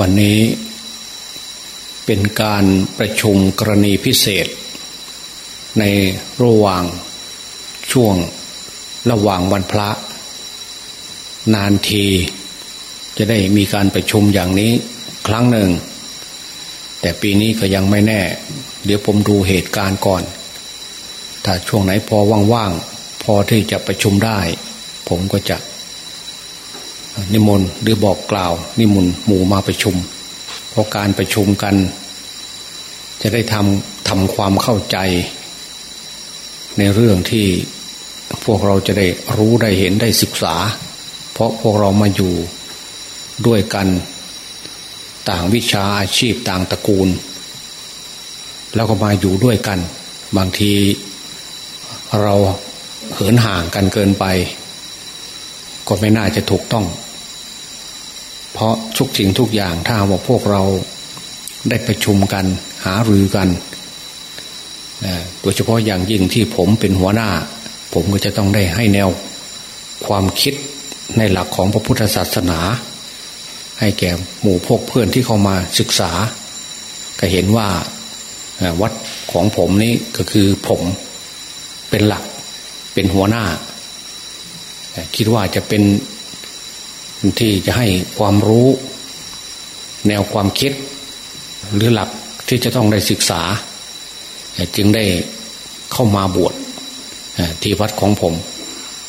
วันนี้เป็นการประชุมกรณีพิเศษ ในระหว่างช่วงระหว่างวันพระ นานทีจะได้มีการประชุมอย่างนี้ครั้งหนึ่ง แต่ปีนี้ก็ยังไม่แน่ เดี๋ยวผมดูเหตุการณ์ก่อน ถ้าช่วงไหนพอว่างๆ พอที่จะประชุมได้ ผมก็จะ นิมนต์หรือบอกกล่าว นิมนต์หมู่มาประชุม เพราะการประชุมกัน จะได้ทำทำความเข้าใจ ในเรื่องที่พวกเราจะได้รู้ได้เห็นได้ศึกษา เพราะพวกเรามาอยู่ด้วยกันต่างวิชาอาชีพต่างตระกูล แล้วก็มาอยู่ด้วยกัน บางทีเราเหินห่างกันเกินไป ก็ไม่น่าจะถูกต้อง เพราะทุกสิ่งทุกอย่างถ้าว่าพวกเราได้ประชุมกันหารือกันโดยเฉพาะอย่างยิ่งที่ผมเป็นหัวหน้า ผมก็จะต้องได้ให้แนวความคิดในหลักของพระพุทธศาสนา ให้แก่หมู่พวกเพื่อนที่เข้ามาศึกษา ก็เห็นว่าวัดของผมนี้ก็คือผมเป็นหลักเป็นหัวหน้า คิดว่าจะเป็นที่จะให้ความรู้ แนวความคิด หรือหลักที่จะต้องได้ศึกษา จึงได้เข้ามาบวชที่วัดของผม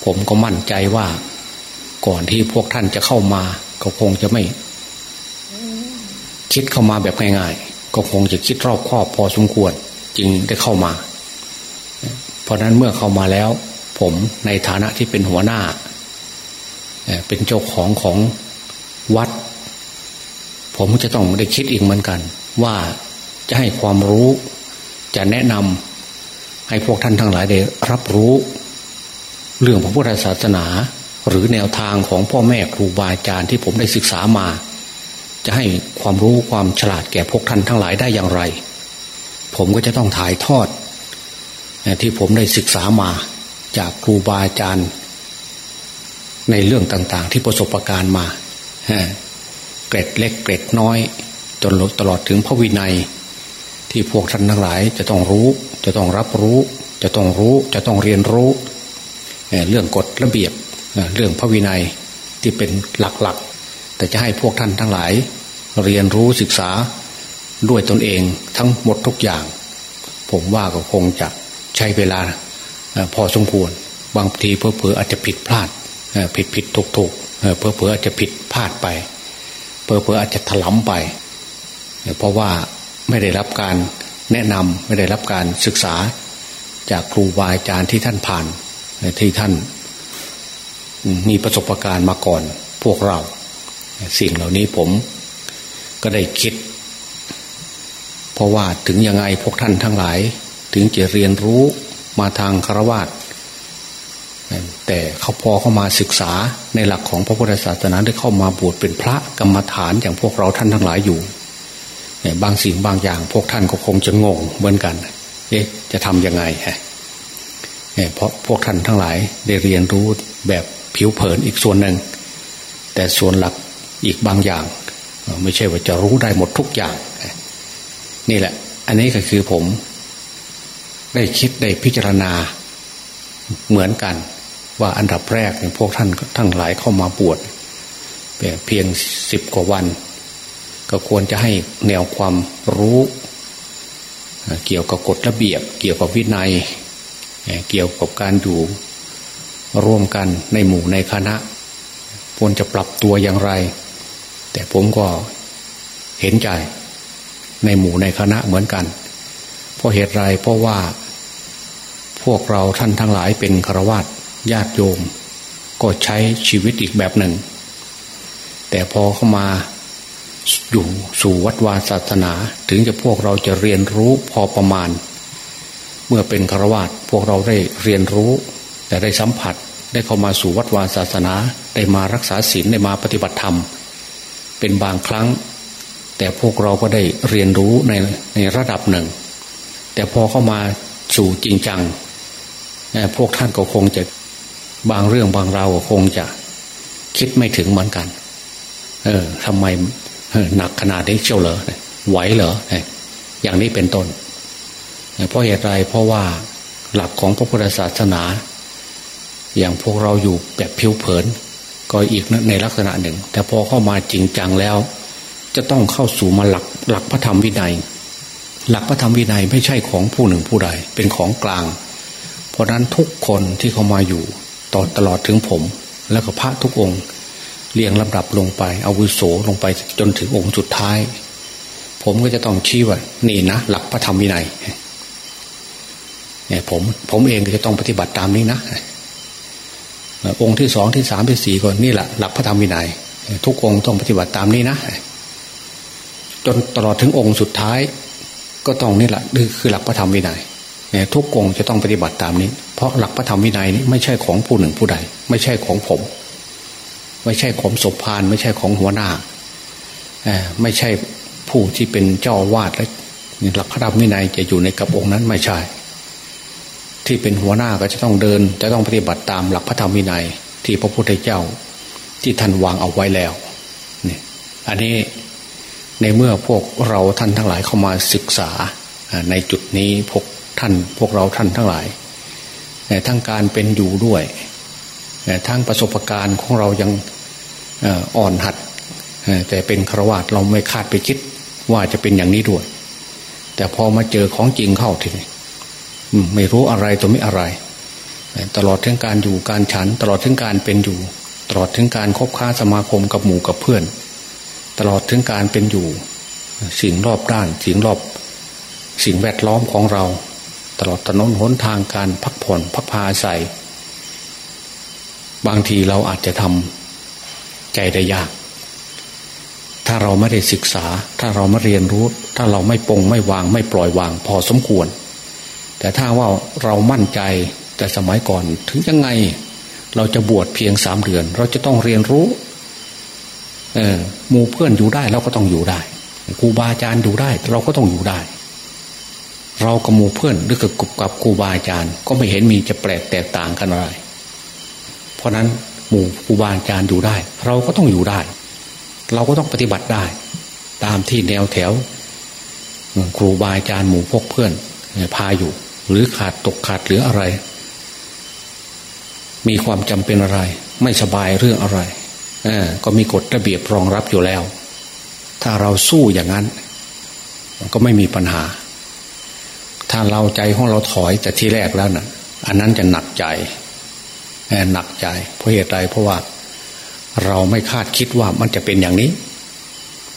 ผมก็มั่นใจว่าก่อนที่พวกท่านจะเข้ามา ก็คงจะไม่ คิดเข้ามาแบบง่ายๆ ก็คงจะคิดรอบคอบพอสมควร จึงได้เข้ามา เพราะนั้นเมื่อเข้ามาแล้ว ผมในฐานะที่เป็นหัวหน้า เป็นเจ้าของของวัด ผมจะต้องได้คิดอีกเหมือนกัน ว่าจะให้ความรู้ จะแนะนำให้พวกท่านทั้งหลายได้รับรู้ เรื่องพระพุทธศาสนา หรือแนวทางของพ่อแม่ครูบาอาจารย์ที่ผมได้ศึกษามา จะให้ความรู้ความฉลาดแก่พวกท่านทั้งหลายได้อย่างไร ผมก็จะต้องถ่ายทอดที่ผมได้ศึกษามา จากครูบาอาจารย์ ในเรื่องต่างๆ ที่ประสบการณ์มาเกร็ดเล็กเกร็ดน้อย จนตลอดถึงพระวินัย ที่พวกท่านทั้งหลาย จะต้องรู้ จะต้องรับรู้ จะต้องรู้จะต้องเรียนรู้เรื่องกฎระเบียบเรื่องพระวินัยที่เป็นหลักๆ แต่จะให้พวกท่านทั้งหลาย เรียนรู้ศึกษาด้วยตนเองทั้งหมดทุกอย่าง ผมว่าก็คงจะใช้เวลา พอสมควร บางทีเพอเพออาจจะผิดพลาดผิดผิดถูกถูกเพอเพออาจจะผิดพลาดไปเพอเพออาจจะถลำไป เพราะว่าไม่ได้รับการแนะนำไม่ได้รับการศึกษา จากครูบาอาจารย์ที่ท่านผ่านที่ท่านมีประสบการณ์มาก่อนพวกเรา สิ่งเหล่านี้ผมก็ได้คิด เพราะว่าถึงยังไงพวกท่านทั้งหลาย ถึงจะเรียนรู้ มาทางคารวะแต่เขาพอเข้ามาศึกษาในหลักของพระพุทธศาสนาได้เข้ามาบวชเป็นพระกรรมฐานอย่างพวกเราท่านทั้งหลายอยู่บางสิ่งบางอย่าง พวกท่านก็คงจะงงเหมือนกัน เอ๊ะจะทำยังไงฮะเพราะพวกท่านทั้งหลายได้เรียนรู้แบบผิวเผินอีกส่วนหนึ่ง แต่ส่วนหลักอีกบางอย่าง ไม่ใช่ว่าจะรู้ได้หมดทุกอย่าง นี่แหละ อันนี้ก็คือผม ได้คิดได้พิจารณาเหมือนกัน ว่าอันดับแรกพวกท่านทั้งหลายเข้ามาบวชเพียงสิบกว่าวัน ก็ควรจะให้แนวความรู้ เกี่ยวกับกฎระเบียบ เกี่ยวกับวินัย เกี่ยวกับการอยู่ร่วมกันในหมู่ในคณะควรจะปรับตัวอย่างไร แต่ผมก็เห็นใจในหมู่ในคณะเหมือนกัน เพราะเหตุไรเพราะว่า พวกเราท่านทั้งหลายเป็นฆราวาสญาติโยม ก็ใช้ชีวิตอีกแบบหนึ่ง แต่พอเข้ามาอยู่สู่วัดวาศาสนา ถึงจะพวกเราจะเรียนรู้พอประมาณ เมื่อเป็นฆราวาสพวกเราได้เรียนรู้ แต่ได้สัมผัสได้เข้ามาสู่วัดวาศาสนา ได้มารักษาศีลได้มาปฏิบัติธรรม เป็นบางครั้ง แต่พวกเราก็ได้เรียนรู้ในในระดับหนึ่ง แต่พอเข้ามาสู่จริงจัง พวกท่านก็คงจะบางเรื่องบางราวก็คงจะคิดไม่ถึงเหมือนกัน เออทำไมหนักขนาดนี้เชียวเหรอไหวเหรออย่างนี้เป็นต้นเพราะเหตุไรเพราะว่าหลักของพระพุทธศาสนา อย่างพวกเราอยู่แบบผิวเผิน ก็อีกในลักษณะหนึ่ง แต่พอเข้ามาจริงจังแล้ว จะต้องเข้าสู่มาหลักหลักพระธรรมวินัย หลักพระธรรมวินัยไม่ใช่ของผู้หนึ่งผู้ใด เป็นของกลาง เพราะนั้นทุกคนที่เขามาอยู่ต่อตลอดถึงผม แล้วก็พระทุกองค์ เรียงลำดับลงไปอาวุโสลงไปจนถึงองค์สุดท้าย ผมก็จะต้องชี้ว่านี่นะหลักพระธรรมวินัยเนี่ยผมผมเองก็จะต้องปฏิบัติตามนี้นะองค์ที่สองที่สามที่สี่ก็นี่แหละหลักพระธรรมวินัยทุกองค์ต้องปฏิบัติตามนี้นะจนตลอดถึงองค์สุดท้าย ก็ต้องนี่แหละคือหลักพระธรรมวินัย ทุกองจะต้องปฏิบัติตามนี้ เพราะหลักพระธรรมวินัยนี้ไม่ใช่ของผู้หนึ่งผู้ใด ไม่ใช่ของผม ไม่ใช่ของศพพาน ไม่ใช่ของหัวหน้าไม่ใช่ผู้ที่เป็นเจ้าวาดและหลักพระธรรมวินัยจะอยู่ในกับองค์นั้นไม่ใช่ ที่เป็นหัวหน้าก็จะต้องเดิน จะต้องปฏิบัติตามหลักพระธรรมวินัย ที่พระพุทธเจ้าที่ท่านวางเอาไว้แล้วนี่อันนี้ในเมื่อพวกเราท่านทั้งหลายเข้ามาศึกษาในจุดนี้พวก ท่านพวกเราท่านทั้งหลายทั้งการเป็นอยู่ด้วยทั้งประสบการณ์ของเรายังอ่อนหัดแต่เป็นครวาตเราไม่คาดไปคิดว่าจะเป็นอย่างนี้ด้วย แต่พอมาเจอของจริงเข้าทีนี้ไม่รู้อะไรตัวไม่อะไร ตลอดทั้งการอยู่การฉัน ตลอดทั้งการเป็นอยู่ ตลอดทั้งการคบค้าสมาคมกับหมู่กับเพื่อน ตลอดทั้งการเป็นอยู่ สิ่งรอบด้าน สิ่งรอบ สิ่งแวดล้อมของเรา ลอดถนนหนทางการพักผ่อนพักพาใส่บางทีเราอาจจะทำใจได้ยาก ถ้าเราไม่ได้ศึกษา ถ้าเราไม่เรียนรู้ ถ้าเราไม่ปงไม่วางไม่ปล่อยวางพอสมควร แต่ถ้าว่าเรามั่นใจแต่สมัยก่อนถึงยังไง เราจะบวชเพียงสามเดือน เราจะต้องเรียนรู้เออมูเพื่อนอยู่ได้เราก็ต้องอยู่ได้ครูบาอาจารย์อยู่ได้ เราก็ต้องอยู่ได้ เรากับมูเพื่อนหรือกับกับครูบาอาจารย์ ก็ไม่เห็นมีจะแปลกแตกต่างกันอะไร เพราะนั้นหมู่ครูบาอาจารย์อยู่ได้ เราก็ต้องอยู่ได้ เราก็ต้องปฏิบัติได้ ตามที่แนวแถวครูบาอาจารย์หมู่พกเพื่อนพาอยู่ หรือขาดตกขาดหลืออะไร มีความจำเป็นอะไร ไม่สบายเรื่องอะไรก็มีกฎระเบียบรองรับอยู่แล้ว ถ้าเราสู้อย่างนั้น ก็ไม่มีปัญหา ถ้าเราใจของเราถอยแต่ที่แรกแล้วนะ่ะ อันนั้นจะหนักใจหนักใจ เพราะเหตุใดเพราะว่าเราไม่คาดคิดว่ามันจะเป็นอย่างนี้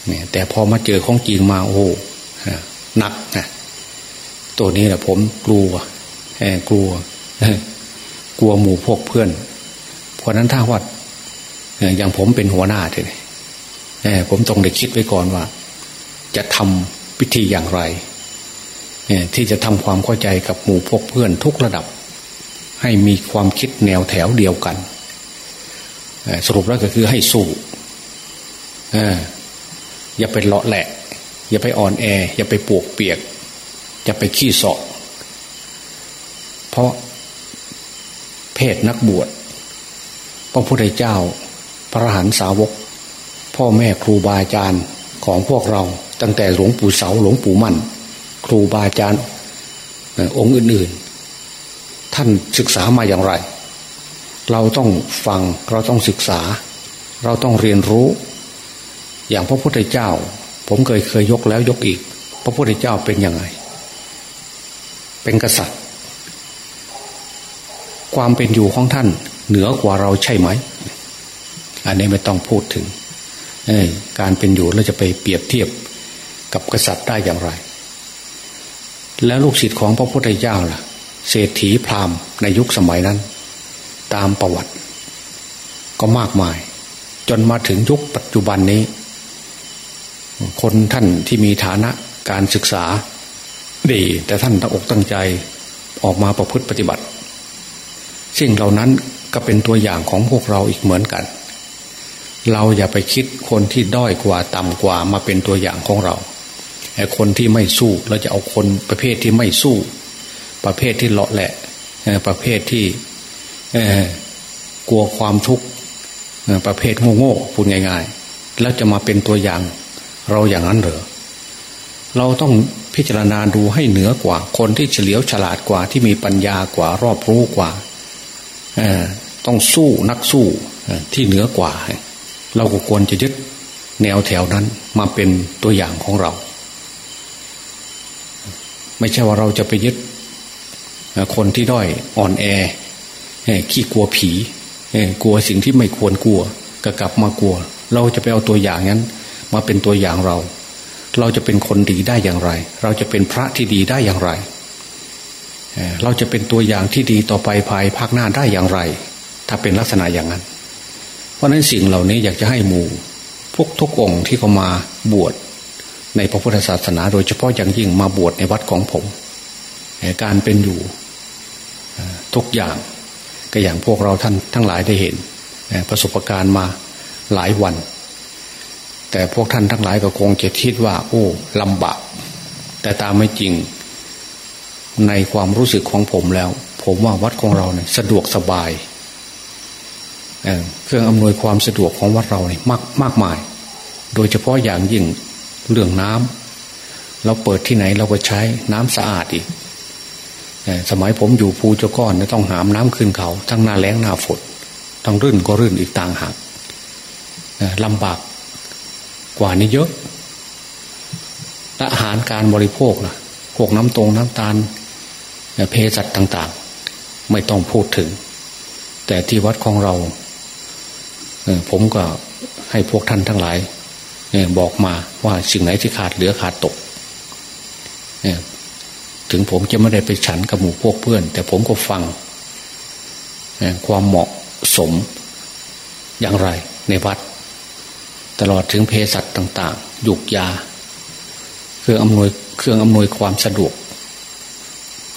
เนี่ยแต่พอมาเจอของจริงมาโอ้หนักนะตัวนี้แหละผมกลัวกลัวกลัวหมู่พวกเพื่อน เพราะนั้นถ้าว่าอย่างผมเป็นหัวหน้าเลยผมต้องได้คิดไว้ก่อนว่า จะทำพิธีอย่างไร ที่จะทำความเข้าใจกับหมู่พวกเพื่อนทุกระดับ ให้มีความคิดแนวแถวเดียวกัน สรุปแล้วก็คือให้สู้อย่าไปเลาะแหละ อย่าไปอ่อนแอ อย่าไปปวกเปียกจะไปขี้เสาะเพราะเพศนักบวชพระพุทธเจ้า พระหันสาวก พ่อแม่ครูบาอาจารย์ของพวกเราตั้งแต่หลวงปู่เสาหลวงปู่มั่น ครูบาอาจารย์องค์อื่น ๆ ท่านศึกษามาอย่างไร เราต้องฟังเราต้องศึกษา เราต้องเรียนรู้ อย่างพระพุทธเจ้า ผมเคยเคยยกแล้วยกอีก พระพุทธเจ้าเป็นยังไง เป็นกษัตริย์ ความเป็นอยู่ของท่านเหนือกว่าเราใช่ไหม อันนี้ไม่ต้องพูดถึงการเป็นอยู่เราจะไปเปรียบเทียบกับกษัตริย์ได้อย่างไร แล้วลูกศิษย์ของพระพุทธเจ้าล่ะ เศรษฐีพราหมณ์ในยุคสมัยนั้น ตามประวัติ ก็มากมาย จนมาถึงยุคปัจจุบันนี้ คนท่านที่มีฐานะการศึกษาดี แต่ท่านตั้งอกตั้งใจออกมาประพฤติปฏิบัติ สิ่งเหล่านั้นก็เป็นตัวอย่างของพวกเราอีกเหมือนกัน เราอย่าไปคิดคนที่ด้อยกว่าต่ำกว่ามาเป็นตัวอย่างของเรา คนที่ไม่สู้เราจะเอาคนประเภทที่ไม่สู้ ประเภทที่เลาะแหละประเภทที่กลัวความทุกข์ประเภทโง่ๆพูดง่าย ๆ แล้วจะมาเป็นตัวอย่างเราอย่างนั้นเหรอเราต้องพิจารณาดูให้เหนือกว่า คนที่เฉลียวฉลาดกว่าที่มีปัญญากว่ารอบรู้กว่าต้องสู้นักสู้ที่เหนือกว่า เราก็ควรจะยึดแนวแถวนั้นมาเป็นตัวอย่างของเรา ไม่ใช่ว่าเราจะไปยึดคนที่ด้อยอ่อนแอขี้กลัวผีกลัวสิ่งที่ไม่ควรกลัวก็กลับมากลัว เราจะไปเอาตัวอย่างนั้น มาเป็นตัวอย่างเรา เราจะเป็นคนดีได้อย่างไร เราจะเป็นพระที่ดีได้อย่างไร เราจะเป็นตัวอย่างที่ดีต่อไปภายภาคหน้าได้อย่างไร ถ้าเป็นลักษณะอย่างนั้น เพราะนั้นสิ่งเหล่านี้อยากจะให้หมู่พวกทุกองที่เขามาบวช ในพระพุทธศาสนา โดยเฉพาะอย่างยิ่งมาบวชในวัดของผม การเป็นอยู่ทุกอย่างก็อย่างพวกเราท่านทั้งหลายได้เห็น ประสบการณ์มาหลายวัน แต่พวกท่านทั้งหลายก็คงจะคิดว่า โอ้ลำบาก แต่ตามไม่จริง ในความรู้สึกของผมแล้ว ผมว่าวัดของเราเนี่ยสะดวกสบายเครื่องอำนวยความสะดวกของวัดเราเนี่ยมากมากมาย โดยเฉพาะอย่างยิ่ง เรื่องน้ำเราเปิดที่ไหนเราก็ใช้น้ำสะอาดอีกสมัยผมอยู่ภูเจ้าก้อนต้องหามน้ำขึ้นเขา ทั้งหน้าแล้งหน้าฝนต้งรื่นก็รื่นอีกต่างหากลำบากกว่านี้เยอะอาหารการบริโภคนะพวกน้ำตรงน้ำตาลเพสัตต่างๆ ไม่ต้องพูดถึง แต่ที่วัดของเราผมก็ให้พวกท่านทั้งหลาย บอกมาว่าสิ่งไหนที่ขาดเหลือขาดตกถึงผมจะไม่ได้ไปฉันกับหมู่พวกเพื่อน แต่ผมก็ฟังความเหมาะสมอย่างไรในวัด ตลอดถึงเภสัชต่าง ๆยุกยา เครื่องอำนวยเครื่องอำนวยความสะดวก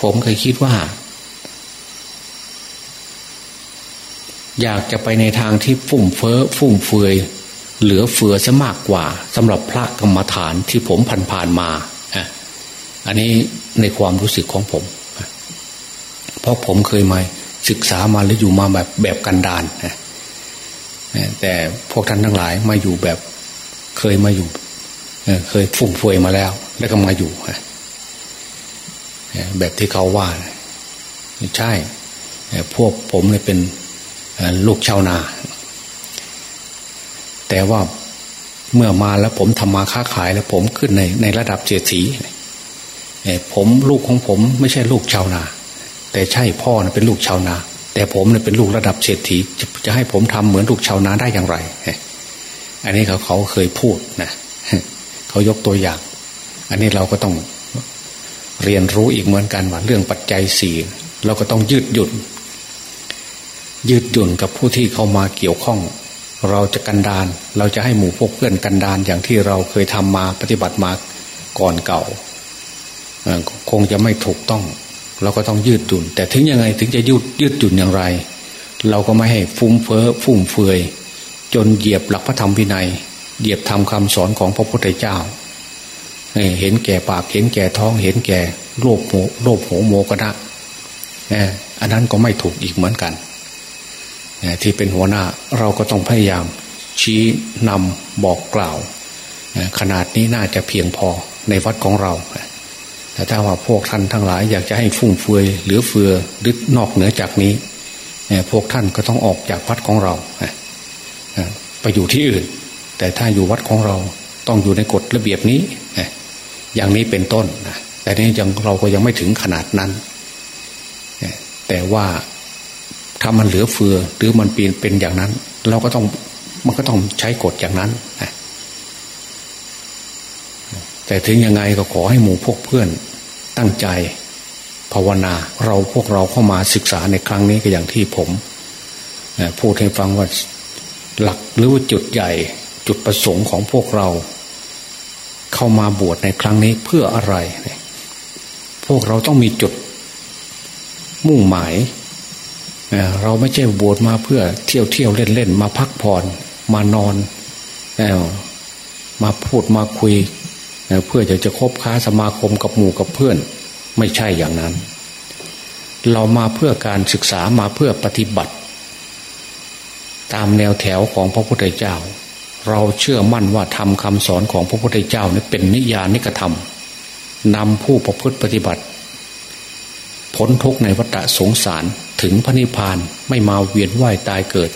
ผมเคยคิดว่า อยากจะไปในทางที่ฟุ่มเฟ้อฟุ่มเฟือย เหลือเฟือซะมากกว่าสำหรับพระกรรมฐานที่ผมผ่านผ่านมาอันนี้ในความรู้สึกของผม เพราะผมเคยมาศึกษามาหรืออยู่มาแบบแบบกันดานนะแต่พวกท่านทั้งหลายมาอยู่แบบเคยมาอยู่เคยฟุ่มเฟือยมาแล้ว แล้วก็มาอยู่แบบที่เขาว่าใช่พวกผมเนี่ยเป็นลูกชาวนา แต่ว่าเมื่อมาแล้วผมทำมาค้าขายแล้วผมขึ้นในในระดับเจรษีผมลูกของผมไม่ใช่ลูกชาวนา แต่ใช่พ่อนะเป็นลูกชาวนา แต่ผมเนี่ยเป็นลูกระดับเศรษฐีจะจะให้ผมทำเหมือนลูกชาวนาได้อย่างไร อันนี้เขาเขาเคยพูดนะเขายกตัวอย่าง อันนี้เราก็ต้องเรียนรู้อีกเหมือนกันว่าเรื่องปัจจัยสี่เราก็ต้องยืดหยุ่นยืดหยุ่นกับผู้ที่เข้ามาเกี่ยวข้อง เราจะกันดานเราจะให้หมู่พวกเพื่อนกันดานอย่างที่เราเคยทำมาปฏิบัติมาก่อนเก่าคงจะไม่ถูกต้อง เราก็ต้องยืดหยุ่น แต่ถึงยังไงถึงจะยืดยืดหยุ่นอย่างไร เราก็ไม่ให้ฟุ้งเฟ้อฟุ่มเฟือยจนเหยียบหลักพระธรรมวินัย เหยียบธรรมคาสอนของพระพุทธเจ้าเห็นแก่ปากเห็นแก่ท้องเห็นแก่โลภโมโลภโหโมกนะอันนั้นก็ไม่ถูกอีกเหมือนกัน ที่เป็นหัวหน้าเราก็ต้องพยายามชี้นำบอกกล่าว ขนาดนี้น่าจะเพียงพอในวัดของเรา แต่ถ้าว่าพวกท่านทั้งหลายอยากจะให้ฟุ่มเฟือยหรือเฟือหรือนอกเหนือจากนี้ พวกท่านก็ต้องออกจากวัดของเราไปอยู่ที่อื่น แต่ถ้าอยู่วัดของเราต้องอยู่ในกฎระเบียบนี้อย่างนี้เป็นต้นแต่นี้ยังเราก็ยังไม่ถึงขนาดนั้น แต่ว่า ถ้ามันเหลือเฟือหรือมันเปลี่ยนเป็นอย่างนั้น เราก็ต้องมันก็ต้องใช้กฎอย่างนั้นแต่ถึงยังไงก็ขอให้หมู่พวกเพื่อนตั้งใจ ภาวนา เราพวกเราเข้ามาศึกษาในครั้งนี้ก็อย่างที่ผมพูดให้ฟังว่าหลักหรือว่าจุดใหญ่จุดประสงค์ของพวกเรา เข้ามาบวชในครั้งนี้เพื่ออะไร พวกเราต้องมีจุดมุ่งหมาย เราไม่ใช่บวชมาเพื่อเที่ยวเที่ยวเล่นเล่นมาพักผ่อนมานอนมาพูดมาคุย เพื่อจะจะคบค้าสมาคมกับหมู่กับเพื่อน ไม่ใช่อย่างนั้น เรามาเพื่อการศึกษามาเพื่อปฏิบัติ ตามแนวแถวของพระพุทธเจ้า เราเชื่อมั่นว่าทำคำสอนของพระพุทธเจ้านี่เป็นนิยานิกธรรมนำผู้ประพฤติปฏิบัติ พ้นทุกในวัฏสงสาร ถึงพระนิพพานไม่มาเวียนว่ายตายเกิด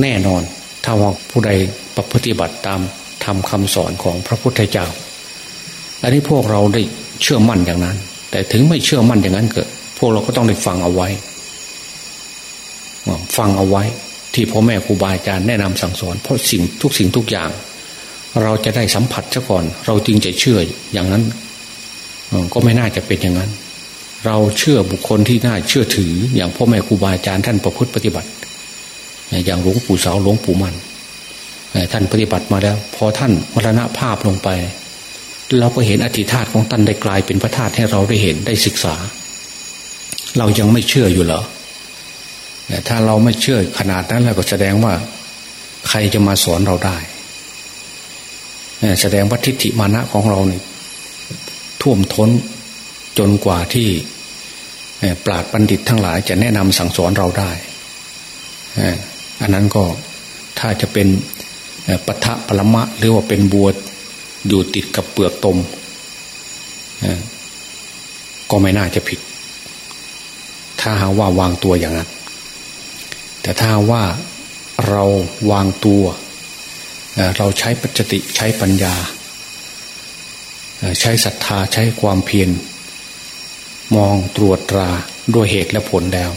แน่นอนถ้าว่าผู้ใดประพฤติบัติตามทำคำสอนของพระพุทธเจ้า อันนี้พวกเราได้เชื่อมั่นอย่างนั้น แต่ถึงไม่เชื่อมั่นอย่างนั้นเกิด พวกเราก็ต้องได้ฟังเอาไว้ ฟังเอาไว้ ที่พ่อแม่ครูบาอาจารย์แนะนำสั่งสอน เพราะสิ่งทุกสิ่งทุกอย่าง เราจะได้สัมผัสซะก่อน เราจึงจะเชื่ออย่างนั้นก็ไม่น่าจะเป็นอย่างนั้น เราเชื่อบุคคลที่น่าเชื่อถือ อย่างพ่อแม่ครูบาอาจารย์ท่านประพฤติปฏิบัติ อย่างหลวงปู่สาวหลวงปู่มันท่านปฏิบัติมาแล้ว พอท่านมรณภาพลงไป เราก็เห็นอธิธาตของท่านได้กลายเป็นพระธาตุให้เราได้เห็นได้ศึกษา เรายังไม่เชื่ออยู่เหรอถ้าเราไม่เชื่อขนาดนั้นแล้วก็แสดงว่า ใครจะมาสอนเราได้แสดงว่าทิฏฐิมานะของเราเนี่ยท่วมท้น จนกว่าที่ปราดบัณฑิตทั้งหลายจะแนะนำสั่งสอนเราได้ อันนั้นก็ถ้าจะเป็นปะทะปรมะ หรือว่าเป็นบัวอยู่ติดกับเปลือกตม ก็ไม่น่าจะผิด ถ้าหาว่าวางตัวอย่างนั้น แต่ถ้าว่าเราวางตัว เราใช้ปัจจติใช้ปัญญา ใช้ศรัทธาใช้ความเพียร มองตรวจตราด้วยเหตุและผลแล้ว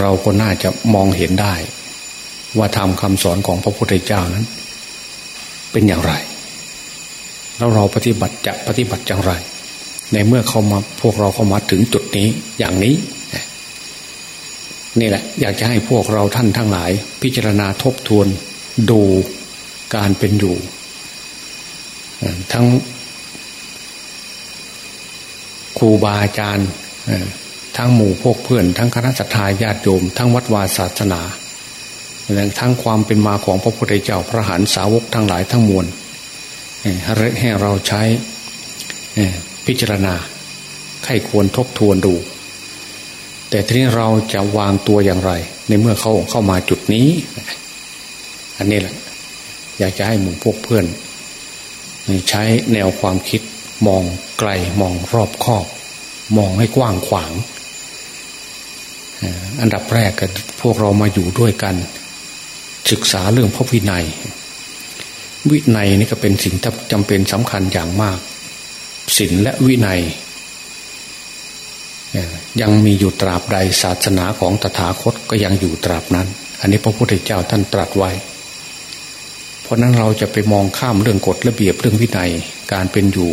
เราก็น่าจะมองเห็นได้ ว่าทำคำสอนของพระพุทธเจ้านั้น เป็นอย่างไร แล้วเราปฏิบัติจะปฏิบัติอย่างไร ในเมื่อเขามาพวกเราเข้ามาถึงจุดนี้อย่างนี้นี่แหละอยากจะให้พวกเราท่านทั้งหลาย พิจารณาทบทวนดูการเป็นอยู่ ทั้ง ครูบาอาจารย์ทั้งหมู่พวกเพื่อน ทั้งคณะสัตยาญาติโยม ทั้งวัดวาศาสนาทั้งความเป็นมาของพระพุทธเจ้าพระหันสาวกทั้งหลายทั้งมวลให้เราใช้พิจารณาใครควรทบทวนดู แต่ทีนี้เราจะวางตัวอย่างไร ในเมื่อเขาเข้ามาจุดนี้ อันนี้แหละ อยากจะให้หมู่พวกเพื่อน ใช้แนวความคิด มองไกลมองรอบคอบ มองให้กว้างขวาง อันดับแรกก็พวกเรามาอยู่ด้วยกัน ศึกษาเรื่องพระวินัย วินัยนี่ก็เป็นสิ่งที่จำเป็นสำคัญอย่างมากศีลและวินัย ยังมีอยู่ตราบใดศาสนาของตถาคตก็ยังอยู่ตราบนั้น อันนี้พระพุทธเจ้าท่านตรัสไว้ เพราะนั้นเราจะไปมองข้ามเรื่องกฎระเบียบเรื่องวินัยการเป็นอยู่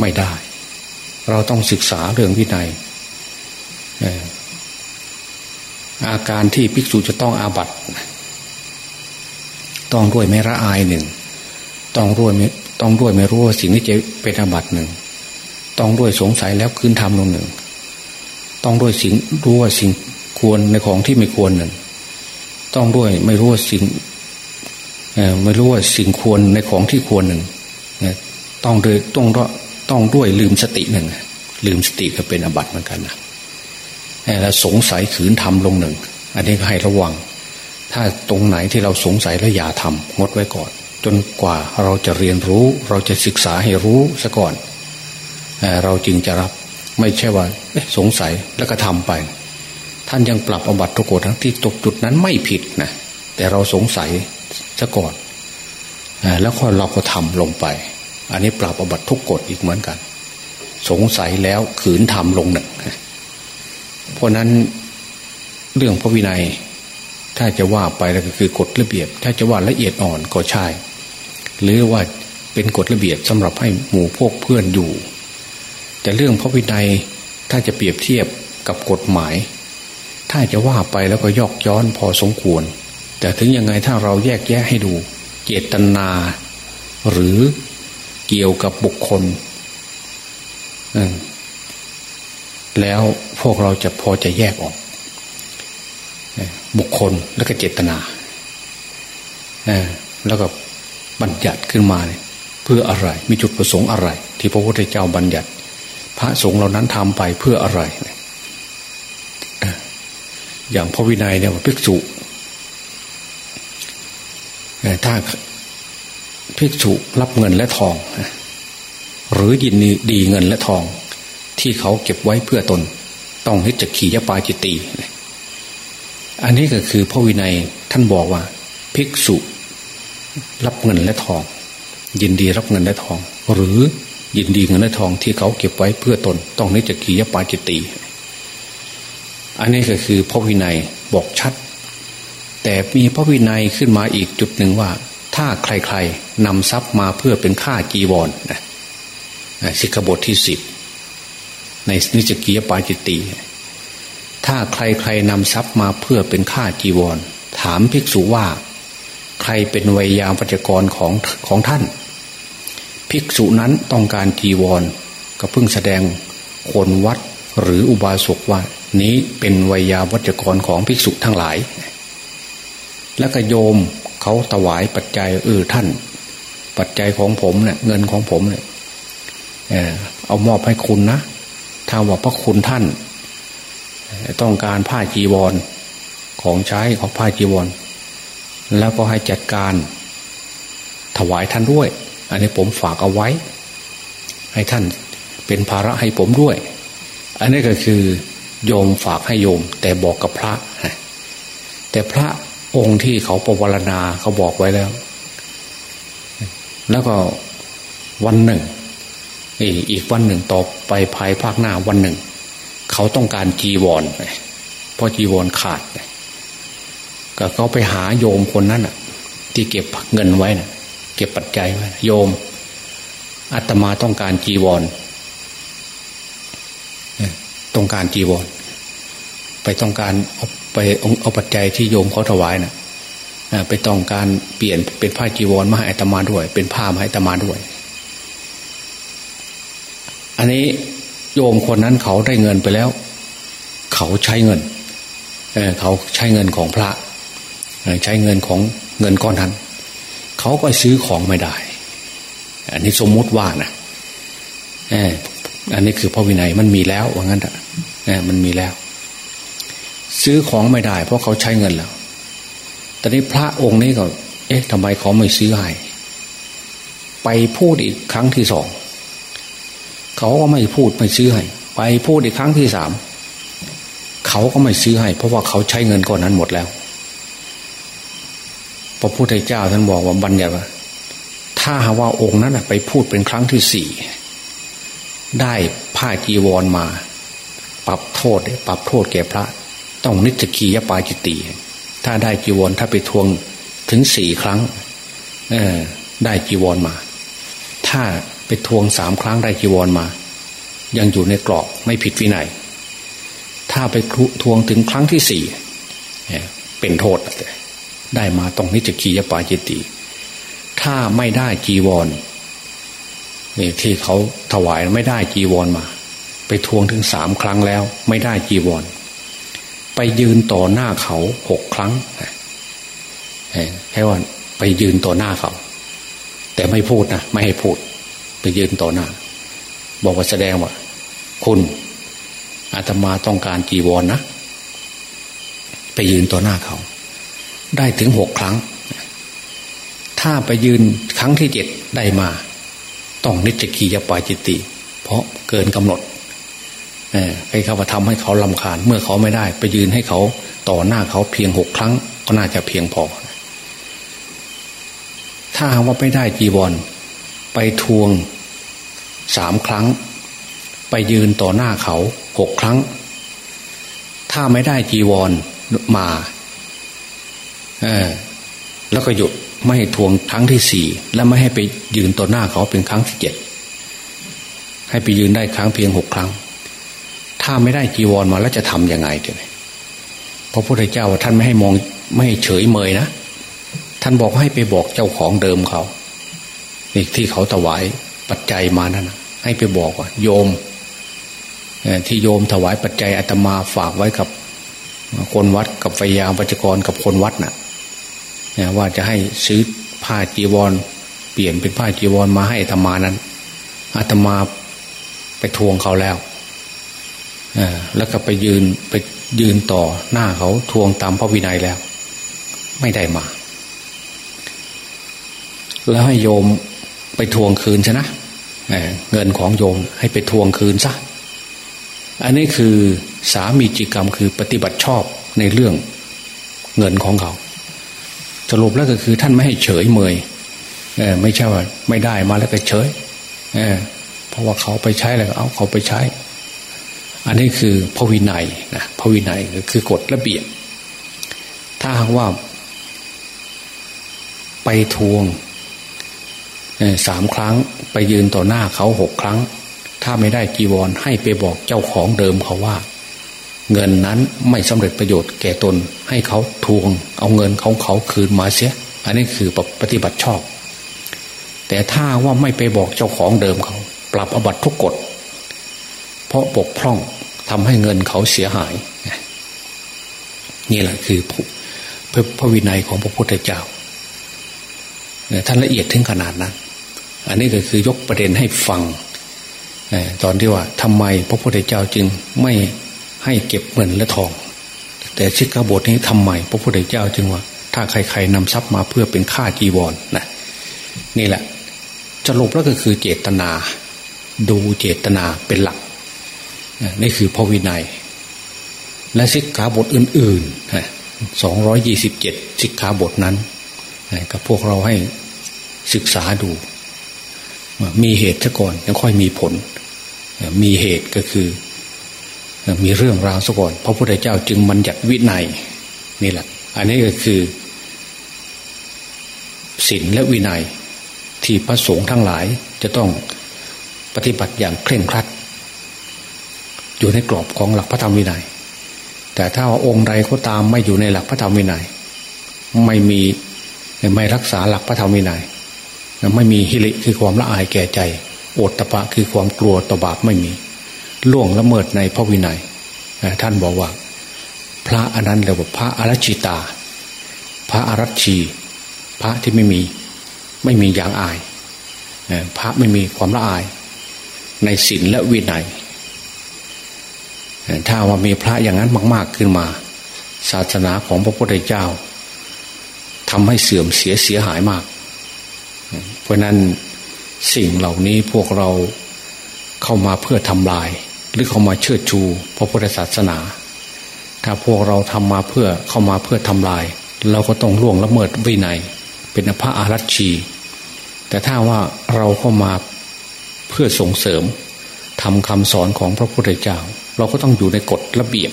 ไม่ได้ เราต้องศึกษาเรื่องวินัยอาการที่ภิกษุจะต้องอาบัตต้องด้วยไม่ละอายหนึ่งต้องด้วยต้องด้วยไม่รู้ว่าสิ่งนี้จะเป็นอาบัตหนึ่งต้องด้วยสงสัยแล้วคืนทำลงหนึ่งต้องด้วยสิ่งรู้ว่าสิ่งควรในของที่ไม่ควรหนึ่งต้องด้วยไม่รู้ว่าสิ่งไม่รู้ว่าสิ่งควรในของที่ควรหนึ่งต้องโดยต้อง ต้องด้วยลืมสติหนึ่งลืมสติก็เป็นอบัตเหมือนกันนะแล้วสงสัยขืนทำลงหนึ่ง อันนี้ก็ให้ระวัง ถ้าตรงไหนที่เราสงสัยแล้วอย่าทำงดไว้ก่อน จนกว่าเราจะเรียนรู้ เราจะศึกษาให้รู้ซะก่อนเราจึงจะรับไม่ใช่ว่าสงสัยแล้วก็ทำไป ท่านยังปรับอบัตทุกกฎทั้งที่ตกจุดนั้นไม่ผิดนะแต่เราสงสัยซะก่อนแล้วค่อยเราก็ทำลงไป อันนี้ปรับอบัตทุกกฎอีกเหมือนกัน สงสัยแล้วขืนทำลงหนึ่งเพราะนั้นเรื่องพระวินัย ถ้าจะว่าไปแล้วก็คือกฎระเบียบ ถ้าจะว่าละเอียดอ่อนก็ใช่ หรือว่าเป็นกฎระเบียบสำหรับให้หมู่พวกเพื่อนอยู่ แต่เรื่องพระวินัยถ้าจะเปรียบเทียบกับกฎหมาย ถ้าจะว่าไปแล้วก็ยอกย้อนพอสมควร แต่ถึงยังไงถ้าเราแยกแยะให้ดู เจตนา หรือ เกี่ยวกับบุคคลแล้วพวกเราจะพอจะแยกออก บุคคลแล้วก็เจตนาแล้วก็บัญญัติขึ้นมาเพื่ออะไร มีจุดประสงค์อะไร ที่พระพุทธเจ้าบัญญัติ พระสงฆ์เหล่านั้นทำไปเพื่ออะไรอย่างพระวินัยเนี่ยภิกษุถ้า ภิกษุรับเงินและทอง หรือยินดีเงินและทอง ที่เขาเก็บไว้เพื่อตน ต้องนิจขียปาจิตตีอันนี้ก็คือพระวินัยท่านบอกว่า ภิกษุรับเงินและทอง ยินดีรับเงินและทอง หรือยินดีเงินและทองที่เขาเก็บไว้เพื่อตน ต้องนิจขียปาจิตตีอันนี้ก็คือพระวินัยบอกชัด แต่มีพระวินัยขึ้นมาอีกจุดหนึ่งว่า ถ้าใครๆนำทรัพย์มาเพื่อเป็นค่าจีวรนะสิกขบทที่สิบในนิจกิยปาจิตตีถ้าใครๆนำทรัพย์มาเพื่อเป็นค่าจีวร ถามภิกษุว่า ใครเป็นวัยยาปัจจกรของของท่าน ภิกษุนั้นต้องการจีวร ก็เพิ่งแสดงคนวัดหรืออุบาสกว่า นี้เป็นวัยยาวัจกรของภิกษุทั้งหลาย แล้วก็โยม เขาถวายปัจจัยเออท่าน ปัจจัยของผมเนะี่ยเงินของผมเนี่ยเออเอามอบให้คุณนะถ้าว่าพระคุณท่าน ต้องการผ้าจีวรของใช้ของผ้าจีวร แล้วก็ให้จัดการถวายท่านด้วย อันนี้ผมฝากเอาไว้ ให้ท่านเป็นภาระให้ผมด้วย อันนี้ก็คือโยมฝากให้โยม แต่บอกกับพระ แต่พระ องค์ที่เขาประวรณาเขาบอกไว้แล้ว แล้วก็วันหนึ่งอีกวันหนึ่งต่อไปภายภาคหน้าวันหนึ่ง เขาต้องการจีวรเพราะจีวรขาดก็เขาไปหาโยมคนนั้นที่เก็บเงินไว้นะเก็บปัจจัยไว้โยมอาตมาต้องการจีวรต้องการจีวร ไปต้องการ ไปเอาปัจจัยที่โยมเขาถวายนะ่ะไปต้องการเปลี่ยนเป็นผ้าจีวรมาให้อัตมาด้วย เป็นผ้ามาให้อัตมาด้วย อันนี้โยมคนนั้นเขาได้เงินไปแล้ว เขาใช้เงินเเขาใช้เงินของพระใช้เงินของเงินก้อนนั้นเขาก็ซื้อของไม่ได้ อันนี้สมมติว่านะอันนี้คือพระวินัยมันมีแล้วว่างั้นอะมันมีแล้ว ซื้อของไม่ได้ เพราะเขาใช้เงินแล้วแต่นี้พระองค์นี้ก็ เอ๊ะทำไมเขาไม่ซื้อให้ไปพูดอีกครั้งที่สองเขาก็ไม่พูดไม่ซื้อให้ไปพูดอีกครั้งที่สามเขาก็ไม่ซื้อให้ เพราะว่าเขาใช้เงินก้อนนั้นหมดแล้วพระพุทธเจ้าท่านบอกว่าบัญญัติว่า ถ้าหาว่าองค์นั้นไปพูดเป็นครั้งที่สี่ได้ผ้าจีวรมา ปรับโทษปรับโทษแก่พระ ต้องนิจกียปาจิตติถ้าได้จีวรถ้าไปทวงถึงสี่ครั้งได้จีวรมา ถ้าไปทวงสามครั้งได้จีวรมา ยังอยู่ในกรอบไม่ผิดวินัย ถ้าไปทวงถึงครั้งที่สี่เป็นโทษ ได้มาต้องนิจกียปาจิตติ ถ้าไม่ได้จีวรนี่ที่เขาถวายไม่ได้จีวรมา ไปทวงถึงสามครั้งแล้ว ไม่ได้จีวร ไปยืนต่อหน้าเขาหกครั้งให้ว่าไปยืนต่อหน้าเขา แต่ไม่พูดนะไม่ให้พูด ไปยืนต่อหน้า บอกว่าแสดงว่า คุณอาตมาต้องการจีวรนนะไปยืนต่อหน้าเขา ได้ถึงหกครั้ง ถ้าไปยืนครั้งที่เจ็ดได้มา ต้องนิจกียปาจิตติ เพราะเกินกำหนด ใครเขาว่าทำให้เขาลำคาญ เมื่อเขาไม่ได้ ไปยืนให้เขาต่อหน้าเขาเพียงหกครั้ง ก็น่าจะเพียงพอ ถ้าว่าไม่ได้จีวร ไปทวงสามครั้ง ไปยืนต่อหน้าเขาหกครั้ง ถ้าไม่ได้จีวรมาเออแล้วก็หยุดไม่ให้ทวงครั้งที่สี่และไม่ให้ไปยืนต่อหน้าเขาเป็นครั้งที่เจ็ดให้ไปยืนได้ครั้งเพียงหกครั้ง ถ้าไม่ได้จีวรมาแล้วจะทํำยังไงเดี๋ยพระพุทธเจ้าท่านไม่ให้มองไม่ให้เฉยเมยนะ ท่านบอกให้ไปบอกเจ้าของเดิมเขาอีกที่เขาถวายปัจจัยมานั่นนะให้ไปบอกว่า โยมที่โยมถวายปัจจัยอาตมาฝากไว้กับ คนวัดกับไฟยามวัจกรกับคนวัดนะ่ะว่าจะให้ซื้อผ้าจีวร เปลี่ยนเป็นผ้าจีวรมาให้ธรรมานั้นอาตมาไปทวงเขาแล้ว แล้วก็ไปยืนไปยืนต่อหน้าเขาทวงตามพระวินัยแล้ว ไม่ได้มา แล้วให้โยมไปทวงคืนชนะเงินของโยมให้ไปทวงคืนซะอันนี้คือสามีจิกรรมคือปฏิบัติชอบในเรื่องเงินของเขาสรุปแล้วก็คือท่านไม่ให้เฉยเมยเไม่ใช่ว่าไม่ได้มาแล้วก็เฉยเเพราะว่าเขาไปใช้แล้วเอาเขาไปใช้ อันนี้คือพระวินัยนะพระวินัยคือกฎระเบียบ ถ้าหากว่า ไปทวงสามครั้งไปยืนต่อหน้าเขาหกครั้ง ถ้าไม่ได้จีวรให้ไปบอกเจ้าของเดิมเขาว่า เงินนั้นไม่สำเร็จประโยชน์แก่ตน ให้เขาทวง เอาเงินของเขาคืนมาเสีย อันนี้คือปฏิบัติชอบ แต่ถ้าว่าไม่ไปบอกเจ้าของเดิมเขา ปรับอบัตทุกกฎ เพราะปกพร่องทำให้เงินเขาเสียหาย นี่แหละคือพระวินัยของพระพุทธเจ้าท่านละเอียดถึงขนาดนั้น อันนี้ก็คือยกประเด็นให้ฟังตอนที่ว่าทำไมพระพุทธเจ้าจึงไม่ให้เก็บเงินและทอง แต่ชิกาบทนี้ทำไมพระพุทธเจ้าจึงว่า ถ้าใครๆนำทรัพย์มาเพื่อเป็นค่าจีวรนนะนี่แหละจะลบแล้วก็คือเจตนา ดูเจตนาเป็นหลัก นี่คือพระวินัย และสิกขาบทอื่นๆสองร้อยยี่สิบเจ็ดสิกขาบทนั้นกับพวกเราให้ศึกษาดู มีเหตุซะก่อนยังค่อยมีผล มีเหตุก็คือ มีเรื่องราวซะก่อน พระพุทธเจ้าจึงมันยัดวินัยนี่แหละ อันนี้ก็คือศีลและวินัยที่พระสงฆ์ทั้งหลายจะต้องปฏิบัติอย่างเคร่งครัด อยู่ในกรอบของหลักพระธรรมวินัย แต่ถ้าว่าองค์ใดก็ตามไม่อยู่ในหลักพระธรรมวินัย ไม่มีไม่รักษาหลักพระธรรมวินัยไม่มีฮิริคือความละอายแก่ใจโอตตะปะคือความกลัวต่อบาปไม่มี ล่วงละเมิดในพระวินัย ท่านบอกว่า พระอนันต์เรียกว่าพระอรชิตา พระอรัชี พระที่ไม่มีไม่มีอย่างอาย พระไม่มีความละอาย ในศีลและวินัย ถ้าว่ามีพระอย่างนั้นมาก ๆขึ้นมา ศาสนาของพระพุทธเจ้าทำให้เสื่อมเสียเสียหายมาก เพราะนั้นสิ่งเหล่านี้พวกเราเข้ามาเพื่อทำลาย หรือเข้ามาเชิดชูพระพุทธศาสนา ถ้าพวกเราทำมาเพื่อเข้ามาเพื่อทำลาย เราก็ต้องล่วงละเมิดวินัยเป็นพระอารัชชี แต่ถ้าว่าเราเข้ามาเพื่อส่งเสริมทำคำสอนของพระพุทธเจ้า เราก็ต้องอยู่ในกฎระเบียบ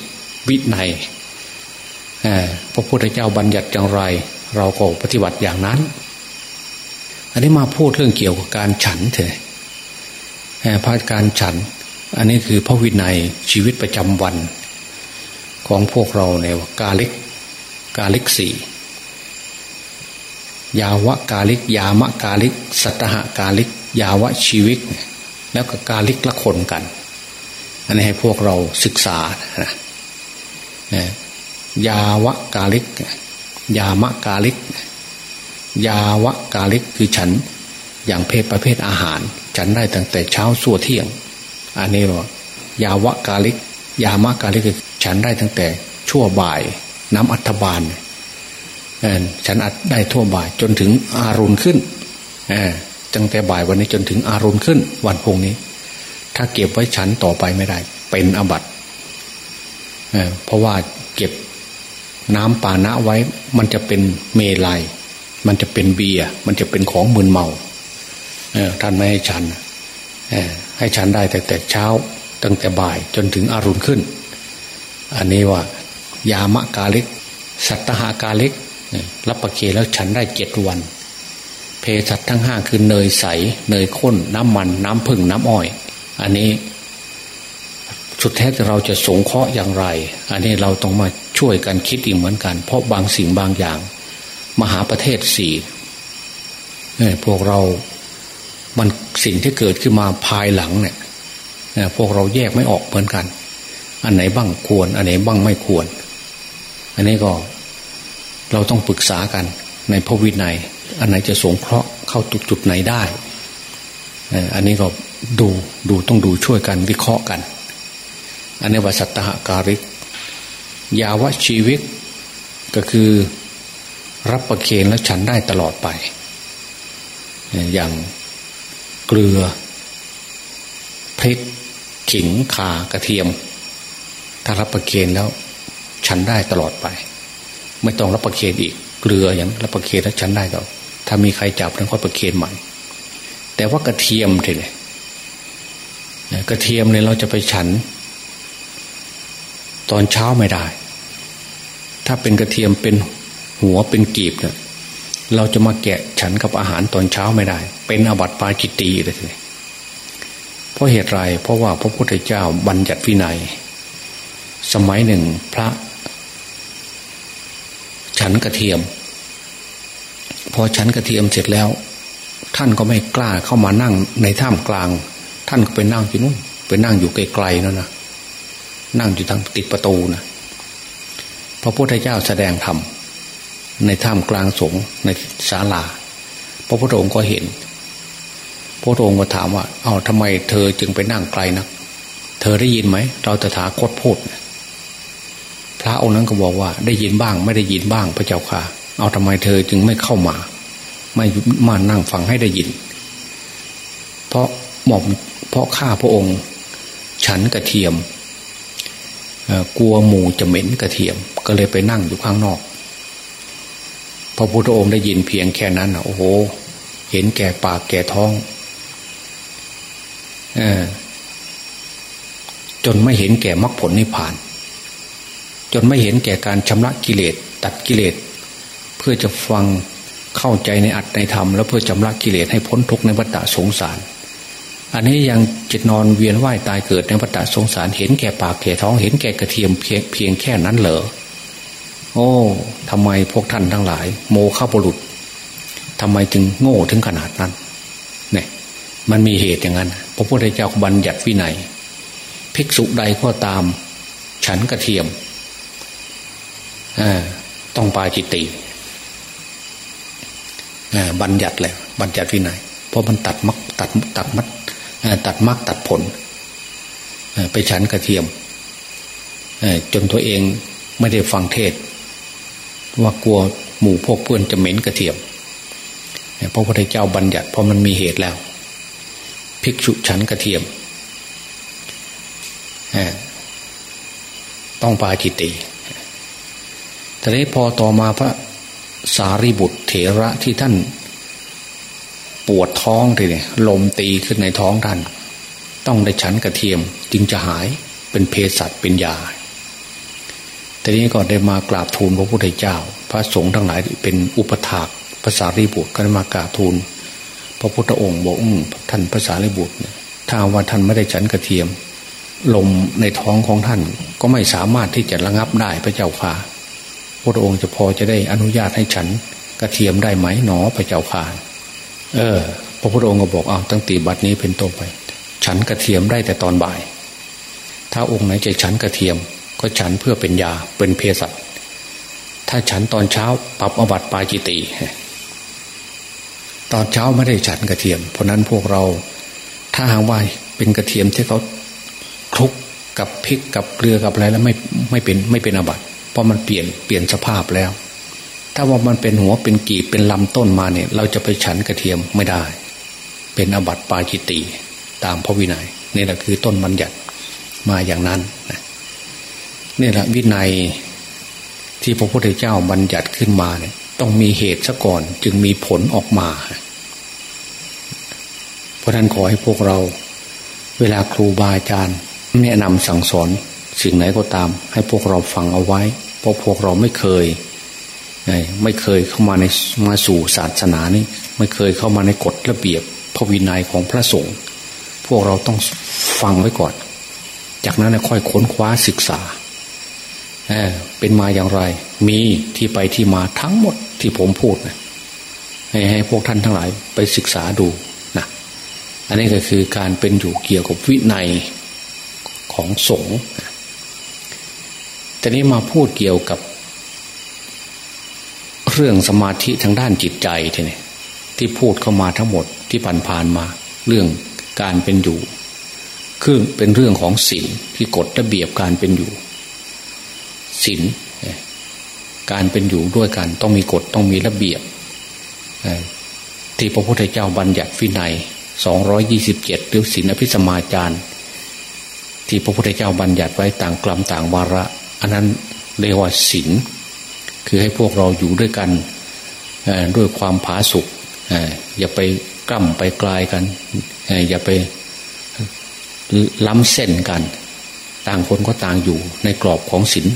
วินัยพระพุทธเจ้าบัญญัติอย่างไร เราก็ปฏิบัติอย่างนั้น อันนี้มาพูดเรื่องเกี่ยวกับการฉันเถอะพรการฉัน อันนี้คือพระวินัยชีวิตประจำวัน ของพวกเราเนี่ยกาลิกกาลิกสี่ยาวะกาลิก ยามะกาลิก สัตหะกาลิก ยาวะชีวิต แล้วก็กาลิกละคนกัน อันนี้ให้พวกเราศึกษานะยาวะกาลิก ยามะกาลิก ยาวะกาลิกคือฉัน อย่างเพศประเภทอาหาร ฉันได้ตั้งแต่เช้าสั่วเที่ยง อันนี้ว่ายาวะกาลิก ยามะกาลิกคือฉันได้ตั้งแต่ชั่วบ่าย น้ำอัฐบาลฉันอัดได้ทั่วบ่ายจนถึงอารุณขึ้นตั้งแต่บ่ายวันนี้จนถึงอารุณขึ้น วันพุ่งนี้ ถ้าเก็บไว้ฉันต่อไปไม่ได้ เป็นอบัตเพราะว่าเก็บน้ำปานะไว้ มันจะเป็นเมลัย มันจะเป็นเบียร์มันจะเป็นของมึนเมาเท่านไม่ให้ฉันให้ฉันได้แต่แต่เช้าตั้งแต่บ่ายจนถึงอารุณขึ้น อันนี้ว่ายามะกาเลิกสัตหากาเลิกรับประเกแล้วฉันได้เจ็ดวัน เพสัตทั้งห้าคือเนยใส เนยข้น น้ำมัน น้ำผึ้งน้ำอ้อย อันนี้สุดแท้แต่เราจะสงเคราะห์อย่างไร อันนี้เราต้องมาช่วยกันคิดอีกเหมือนกัน เพราะบางสิ่งบางอย่าง มหาประเทศสี่พวกเรา มันสิ่งที่เกิดขึ้นมาภายหลังเนี่ยพวกเราแยกไม่ออกเหมือนกัน อันไหนบ้างควร อันไหนบ้างไม่ควร อันนี้ก็เราต้องปรึกษากันในพระวินัย อันไหนจะสงเคราะห์เข้าจุดจุดไหนได้ อันนี้ก็ ดูดูต้องดูช่วยกันวิเคราะห์กัน อันนี้ว่าสัตหการิก ยาวะชีวิตก็คือรับประเคนและฉันได้ตลอดไป อย่างเกลือพริกขิงข่ากระเทียม ถ้ารับประเคนแล้วฉันได้ตลอดไป ไม่ต้องรับประเคนอีก เกลืออย่างรับประเคนแล้วฉันได้ต่อถ้ามีใครจับแล้วก็ประเคนใหม่ แต่ว่ากระเทียมทีเลย กระเทียมเนี่ยเราจะไปฉัน ตอนเช้าไม่ได้ ถ้าเป็นกระเทียมเป็นหัวเป็นกีบเนี่ยเราจะมาแกะฉันกับอาหารตอนเช้าไม่ได้ เป็นอบัติปาจิตตีเลยทีนี้เพราะเหตุไรเพราะว่าพระพุทธเจ้าบัญญัติวินัย สมัยหนึ่งพระ ฉันกระเทียม พอฉันกระเทียมเสร็จแล้ว ท่านก็ไม่กล้าเข้ามานั่งในถ้ำกลาง ท่านก็ไปนั่งที่นู่นไปนั่งอยู่ไกลๆนั่นนะนั่งอยู่ทางติดประตูนะพระพุทธเจ้าแสดงธรรมในถ้ำกลางสงในศาลา พระพุทธองค์ก็เห็น พระพุทธองค์ก็ถามว่า เอาทำไมเธอจึงไปนั่งไกลนะเธอได้ยินไหม เราตถาคตพูด พระองค์นั้นก็บอกว่า ได้ยินบ้าง ไม่ได้ยินบ้างพระเจ้าค่ะ เอาทำไมเธอจึงไม่เข้ามา ไม่มานั่งฟังให้ได้ยิน เพราะหม่อม เพราะข้าพระองค์ ฉันกระเทียมกลัวหมูจะเหม็นกระเทียม ก็เลยไปนั่งอยู่ข้างนอก พระพุทธองค์ได้ยินเพียงแค่นั้นโอ้โห เห็นแก่ปากแก่ท้องอจนไม่เห็นแก่มรรคผลนิพพาน จนไม่เห็นแก่การชำระกิเลสตัดกิเลสเพื่อจะฟังเข้าใจในอัตในธรรม แล้วเพื่อชำระกิเลสให้พ้นทุกข์ในวัฏสงสาร อันนี้ยังจิตนอนเวียนว่ายตายเกิดในวัฏสงสารเห็นแก่ปากแก่ท้องเห็นแก่กระเทียมเพียงเพียงแค่นั้นเหรอโอ้ทำไมพวกท่านทั้งหลาย โมฆะบุรุษทำไมจึงโง่ถึงขนาดนั้นเนี่ยมันมีเหตุอย่างนั้นพระพุทธเจ้าบัญญัติวินัย ภิกษุใดก็ตาม ฉันกระเทียมต้องปาจิตติบัญญัติแหละบัญญัติวินัยเพราะมันตัดมักตัดตัดมัด ตัดมักตัดผลไปฉันกระเทียมจนตัวเองไม่ได้ฟังเทศ ว่ากลัวหมู่พวกเพื่อนจะเหม็นกระเทียมพระพุทธเจ้าบัญญัติเพราะมันมีเหตุแล้ว ภิกษุฉันกระเทียมต้องปาจิตติแต่นี้พอต่อมาพระสารีบุตรเถระที่ท่าน ปวดท้องเลยเนี่ยลมตีขึ้นในท้องท่าน ต้องได้ฉันกระเทียมจึงจะหายเป็นเภสัชเป็นยาทีนี้ก็ได้มากราบทูลพระพุทธเจ้า พระสงฆ์ทั้งหลายเป็นอุปถากภาษารีบุตรก็ได้มากราบทูล พระพุทธองค์บอกอืท่านภาษารีบุตรถ้าว่าท่านไม่ได้ฉันกระเทียม ลมในท้องของท่านก็ไม่สามารถที่จะระงับได้พระเจ้าค่ะพระองค์จะพอจะได้อนุญาตให้ฉันกระเทียมได้ไหมหนอพระเจ้าค่ะ เออ พระพุทธองค์ก็บอกอ้าวตั้งต่บัดนี้เป็นต้นไป ฉันกระเทียมได้แต่ตอนบ่าย ถ้าองค์ไหนจะฉันกระเทียม ก็ฉันเพื่อเป็นยาเป็นเภสัชถ้าฉันตอนเช้าปรับอวัตปาจิตีตอนเช้าไม่ได้ฉันกระเทียม เพราะนั้นพวกเรา ถ้าหากว่าเป็นกระเทียมที่เขาคลุกกับพริกกับเกลือกับอะไรแล้วไม่ไม่เป็นไม่เป็นอบัตเพราะมันเปลี่ยนเปลี่ยนสภาพแล้ว ถ้าว่ามันเป็นหัวเป็นกีบเป็นลำต้นมาเนี่ย เราจะไปฉันกระเทียมไม่ได้ เป็นอบัตปาจิตีตามพระวินัยนี่แหละคือต้นบัญญัติมาอย่างนั้นนี่แหละวินัยที่พระพุทธเจ้าบัญญัติขึ้นมาเนี่ย ต้องมีเหตุซะก่อนจึงมีผลออกมา เพราะนั้นขอให้พวกเรา เวลาครูบาอาจารย์ แนะนำสั่งสอนสิ่งไหนก็ตาม ให้พวกเราฟังเอาไว้ เพราะพวกเราไม่เคย ไม่เคยเข้ามาในมาสู่ศาสนานี้ไม่เคยเข้ามาในกฎระเบียบพระวินัยของพระสงฆ์พวกเราต้องฟังไว้ก่อน จากนั้นค่อยค้นคว้าศึกษาเป็นมาอย่างไร มีที่ไปที่มาทั้งหมดที่ผมพูดนะให้ให้พวกท่านทั้งหลายไปศึกษาดูนะอันนี้ก็คือการเป็นอยู่เกี่ยวกับวินัยของสงฆ์แต่นี้มาพูดเกี่ยวกับ เรื่องสมาธิทางด้านจิตใจทีนี้ที่พูดเข้ามาทั้งหมดที่ผ่านผ่านมา เรื่องการเป็นอยู่คือเป็นเรื่องของศีลที่กฎระเบียบการเป็นอยู่ศีลการเป็นอยู่ด้วยกัน ต้องมีกฎต้องมีระเบียบที่พระพุทธเจ้าบัญญัติวินัยสองร้อยี่สิบเจ็ดหรือศีลอภิสมาจารย์ ที่พระพุทธเจ้าบัญญัติไว้ต่างกลัมต่างวาระ อันนั้นเรียกว่าศีล คือให้พวกเราอยู่ด้วยกันด้วยความผาสุกอย่าไปกล้ำไปกลายกันอย่าไปล้ำเส้นกัน ต่างคนก็ต่างอยู่ในกรอบของศีล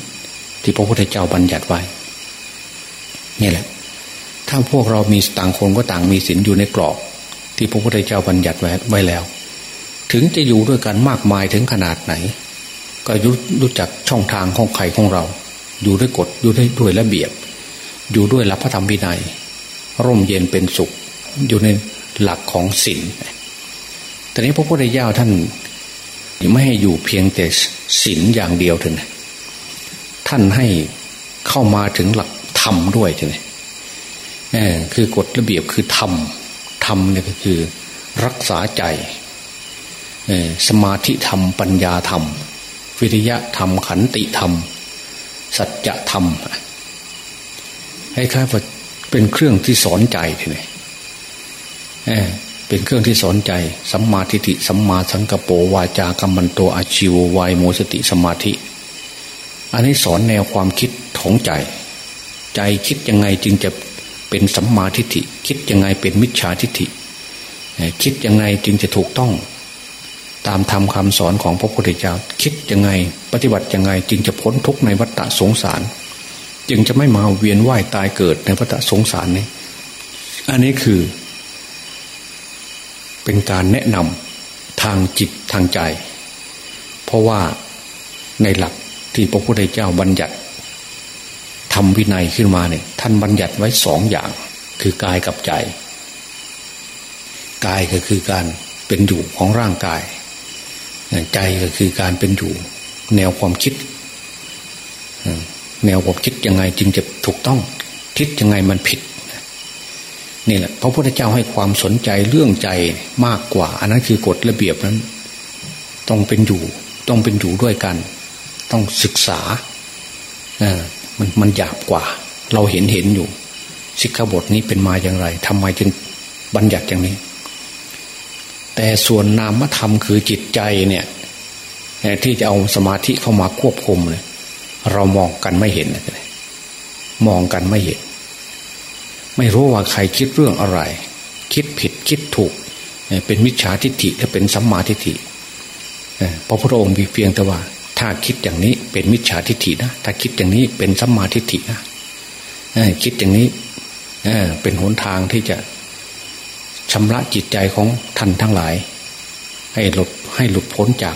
ที่พระพุทธเจ้าบัญญัติไว้นี่แหละ ถ้าพวกเรามีต่างคนก็ต่างมีศีลอยู่ในกรอบ ที่พระพุทธเจ้าบัญญัติไว้ไว้แล้ว ถึงจะอยู่ด้วยกันมากมายถึงขนาดไหน ก็รู้จักช่องทางของใครของเรา อยู่ด้วยกฎอยู่ด้วยด้วยระเบียบ อยู่ด้วยหลักพระธรรมวินัย ร่มเย็นเป็นสุข อยู่ในหลักของศีลแต่นี้พระพุทธเจ้าท่านไม่ให้อยู่เพียงแต่ศีลอย่างเดียวเท่านั้นท่านให้เข้ามาถึงหลักธรรมด้วยใช่ไหมคือกฎระเบียบคือธรรมธรรมเนี่ยก็คือรักษาใจสมาธิธรรม ปัญญาธรรม วิริยะธรรมขันติธรรม สัจธรรมให้ค่าพเป็นเครื่องที่สอนใจทีนี้เป็นเครื่องที่สอนใจสัมมาทิฏฐิสัมมาสังกปรวาจากรรมันโตอาชิววายโมสติสมาธิ อันนี้สอนแนวความคิดของใจ ใจคิดยังไงจึงจะเป็นสัมมาทิฏฐิ คิดยังไงเป็นมิจฉาทิฏฐิ คิดยังไงจึงจะถูกต้อง ตามธรรมคาสอนของพระพุทธเจ้าคิดยังไง ปฏิบัติยังไง จึงจะพ้นทุกข์ในวัฏสงสาร จึงจะไม่มาเวียนว่ายตายเกิดในวัฏสงสารนี้อันนี้คือ เป็นการแนะนำทางจิตทางใจ เพราะว่าในหลักที่พระพุทธเจ้าบัญญัติทำวินัยขึ้นมาเนี่ยท่านบัญญัติไว้สองอย่าง คือกายกับใจ กายก็คือการเป็นอยู่ของร่างกาย ใจก็คือการเป็นอยู่ แนวความคิด แนวความคิดยังไงจึงจะถูกต้อง คิดยังไงมันผิดนี่แหละพระพุทธเจ้าให้ความสนใจเรื่องใจมากกว่า อันนั้นคือกฎระเบียบนั้น ต้องเป็นอยู่ ต้องเป็นอยู่ด้วยกัน ต้องศึกษาเออมันมันหยาบกว่า เราเห็นเห็นอยู่สิกขาบทนี้เป็นมาอย่างไรทำไมจึงบัญญัติอย่างนี้ แต่ส่วนนามธรรมคือจิตใจเนี่ยที่จะเอาสมาธิเข้ามาควบคุมเนี่ยเรามองกันไม่เห็นเลยมองกันไม่เห็น ไม่รู้ว่าใครคิดเรื่องอะไร คิดผิดคิดถูก เป็นมิจฉาทิฏฐิหรือเป็นสัมมาทิฏฐิพระพุทธองค์มีเพียงแต่ว่า ถ้าคิดอย่างนี้เป็นมิจฉาทิฏฐินะถ้าคิดอย่างนี้เป็นสัมมาทิฏฐินะคิดอย่างนี้เป็นหนทางที่จะ ชำระจิตใจของท่านทั้งหลาย ให้หลุดให้หลุดพ้นจาก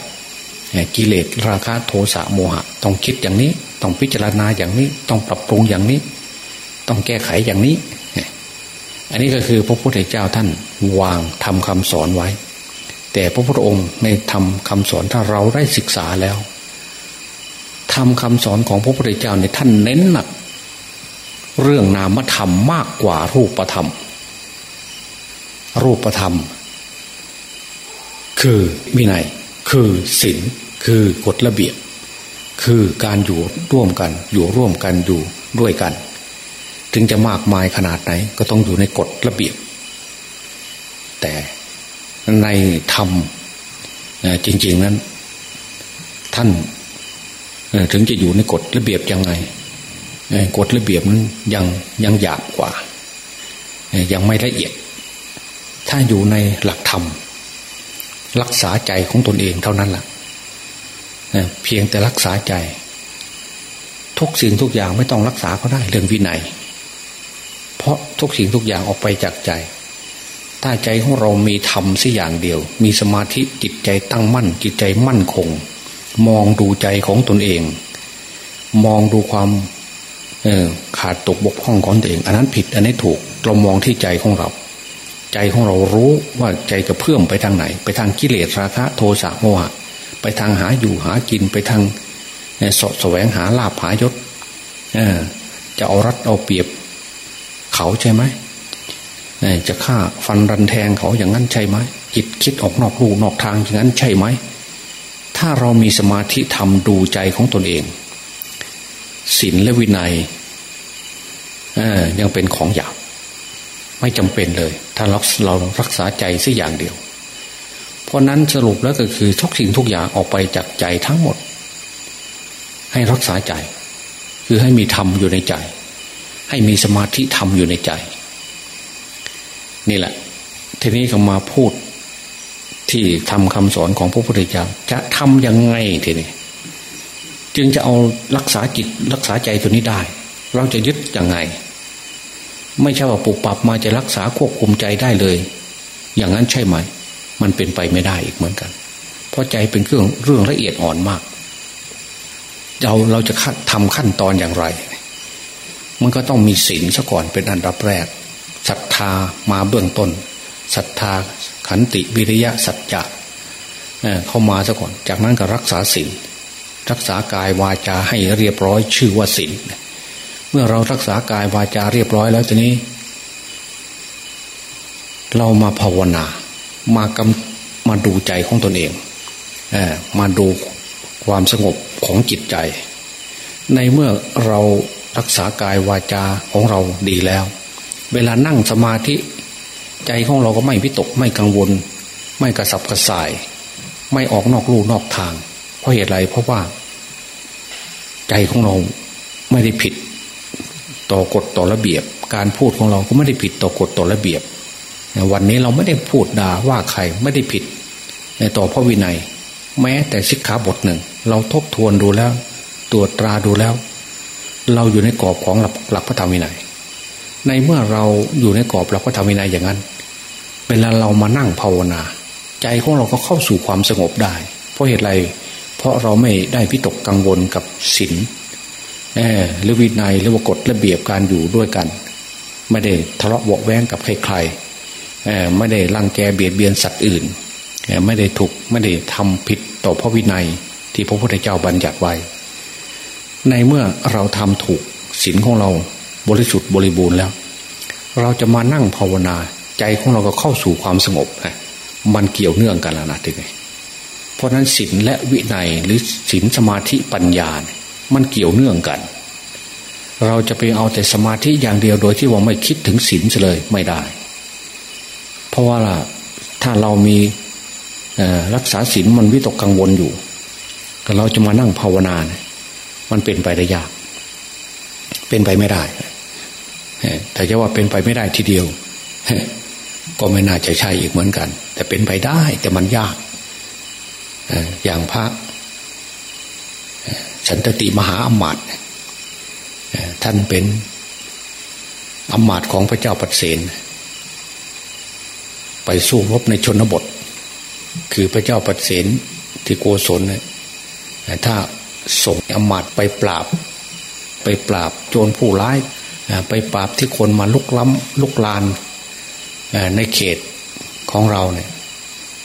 กิเลสราคะโทสะโมหะ ต้องคิดอย่างนี้ ต้องพิจารณาอย่างนี้ ต้องปรับปรุงอย่างนี้ ต้องแก้ไขอย่างนี้ อันนี้ก็คือพระพุทธเจ้าท่านวางทำคำสอนไว้ แต่พระพุทธองค์ในทำคำสอนถ้าเราได้ศึกษาแล้วทำคำสอนของพระพุทธเจ้าเนี่ยท่านเน้นหนัก เรื่องนามธรรมมากกว่ารูปธรรม รูปธรรม คือวินัย คือศีลคือกฎระเบียบ คือการอยู่ร่วมกัน อยู่ร่วมกันอยู่ด้วยกัน ถึงจะมากมายขนาดไหน ก็ต้องอยู่ในกฎระเบียบ แต่ในธรรมจริง ๆนั้น ท่านถึงจะอยู่ในกฎระเบียบยังไงกฎระเบียบนั้นยังยังหยาบกว่า ยังไม่ละเอียด ถ้าอยู่ในหลักธรรม รักษาใจของตนเองเท่านั้นแหละเพียงแต่รักษาใจ ทุกสิ่งทุกอย่างไม่ต้องรักษาก็ได้เรื่องวินัย เพราะทุกสิ่งทุกอย่างออกไปจากใจ ถ้าใจของเรามีธรรมสิอย่างเดียว มีสมาธิจิตใจตั้งมั่น จิตใจมั่นคง มองดูใจของตนเอง มองดูความขาดตกบกพร่องของตัวเอง อันนั้นผิดอันนี้ถูกเรามองที่ใจของเรา ใจของเรารู้ว่าใจกระเพื่อมไปทางไหน ไปทางกิเลสราคะโทสะโมหะ ไปทางหาอยู่หากินไปทางสดแสวงหาลาภหายศจะเอารัดเอาเปรียบเขาใช่ไหมจะฆ่าฟันรันแทงเขาอย่างนั้นใช่ไหมจิตคิดออกนอกลูนอกทางอย่างนั้นใช่ไหม ถ้าเรามีสมาธิทำดูใจของตนเองศีลและวินัยยังเป็นของหยาบ ไม่จำเป็นเลย ถ้าเราเรารักษาใจสัอย่างเดียว เพราะนั้นสรุปแล้วก็คือทุกสิ่งทุกอย่างออกไปจากใจทั้งหมด ให้รักษาใจ คือให้มีธรรมอยู่ในใจ ให้มีสมาธิธรรมอยู่ในใจ นี่แหละ ทีนี้ก็มาพูดที่ทำคำสอนของพระพุทธเจ้าจะทำยังไงทีนี้จึงจะเอารักษาจิตรักษาใจตัวนี้ได้ เราจะยึดยังไง ไม่ใช่ว่าปุบปับมาจะรักษาควบคุมใจได้เลย อย่างนั้นใช่ไหม มันเป็นไปไม่ได้อีกเหมือนกัน เพราะใจเป็นเครื่องเรื่องละเอียดอ่อนมาก เราเราจะทำขั้นตอนอย่างไร มันก็ต้องมีศีลซะก่อนเป็นอันดับแรกศรัทธามาเบื้องต้นศรัทธาขันติวิริยะสัจจะเข้ามาซะก่อน จากนั้นก็รักษาศีลรักษากายวาจาให้เรียบร้อยชื่อว่าศีล เมื่อเรารักษากายวาจาเรียบร้อยแล้วทีนี้ เรามาภาวนามากำมาดูใจของตนเองเอมาดูความสงบของจิตใจ ในเมื่อเรารักษากายวาจาของเราดีแล้ว เวลานั่งสมาธิใจของเราก็ไม่วิตกไม่กังวล ไม่กระสับกระส่าย ไม่ออกนอกลู่นอกทาง เพราะเหตุไรเพราะว่า ใจของเราไม่ได้ผิด ต่อกฎต่อระเบียบ การพูดของเราก็ไม่ได้ผิดต่อกฎต่อระเบียบ วันนี้เราไม่ได้พูดด่าว่าใครไม่ได้ผิด ในต่อพระวินัย แม้แต่สิกขาบทหนึ่ง เราทบทวนดูแล้ว ตรวจตราดูแล้ว เราอยู่ในกรอบของหลักหลักพระธรรมวินัย ในเมื่อเราอยู่ในกรอบหลักพระธรรมวินัยอย่างนั้นเวลาเรามานั่งภาวนา ใจของเราก็เข้าสู่ความสงบได้ เพราะเหตุไร เพราะเราไม่ได้พิตกกังวลกับศีล หรือวินัยหรือว่ากฎระเบียบการอยู่ด้วยกัน ไม่ได้ทะเลาะเบาแวงกับใครๆไม่ได้รังแกเบียดเบียนสัตว์อื่นไม่ได้ถูกไม่ได้ทำผิดต่อพระวินัยที่พระพุทธเจ้าบัญญัติไว้ ในเมื่อเราทำถูกศีลของเราบริสุทธิ์บริบูรณ์แล้ว เราจะมานั่งภาวนาใจของเราก็เข้าสู่ความสงบนะมันเกี่ยวเนื่องกันแล้วนะทีนี้เพราะนั้นศีลและวินัยหรือศีลสมาธิปัญญา มันเกี่ยวเนื่องกัน เราจะไปเอาแต่สมาธิอย่างเดียวโดยที่ว่าไม่คิดถึงศีลเลยไม่ได้ เพราะว่าล่ะถ้าเรามีรักษาศีลมันวิตกกังวลอยู่แต่เราจะมานั่งภาวนาเนี่ยมันเป็นไปได้ยาก เป็นไปไม่ได้แต่จะว่าเป็นไปไม่ได้ทีเดียวก็ไม่น่าจะใช่อีกเหมือนกัน แต่เป็นไปได้แต่มันยากอย่างพระ สันตติมหาอมาตย์ท่านเป็นอมาตย์ของพระเจ้าปัตเสนไปสู้รบในชนบท คือพระเจ้าปัตเสนที่โกศลเนี่ยถ้าส่งอมาตย์ไปปราบ ไปปราบโจรผู้ร้าย ไปปราบที่คนมาลุกล้ำลุกลานในเขตของเราเนี่ย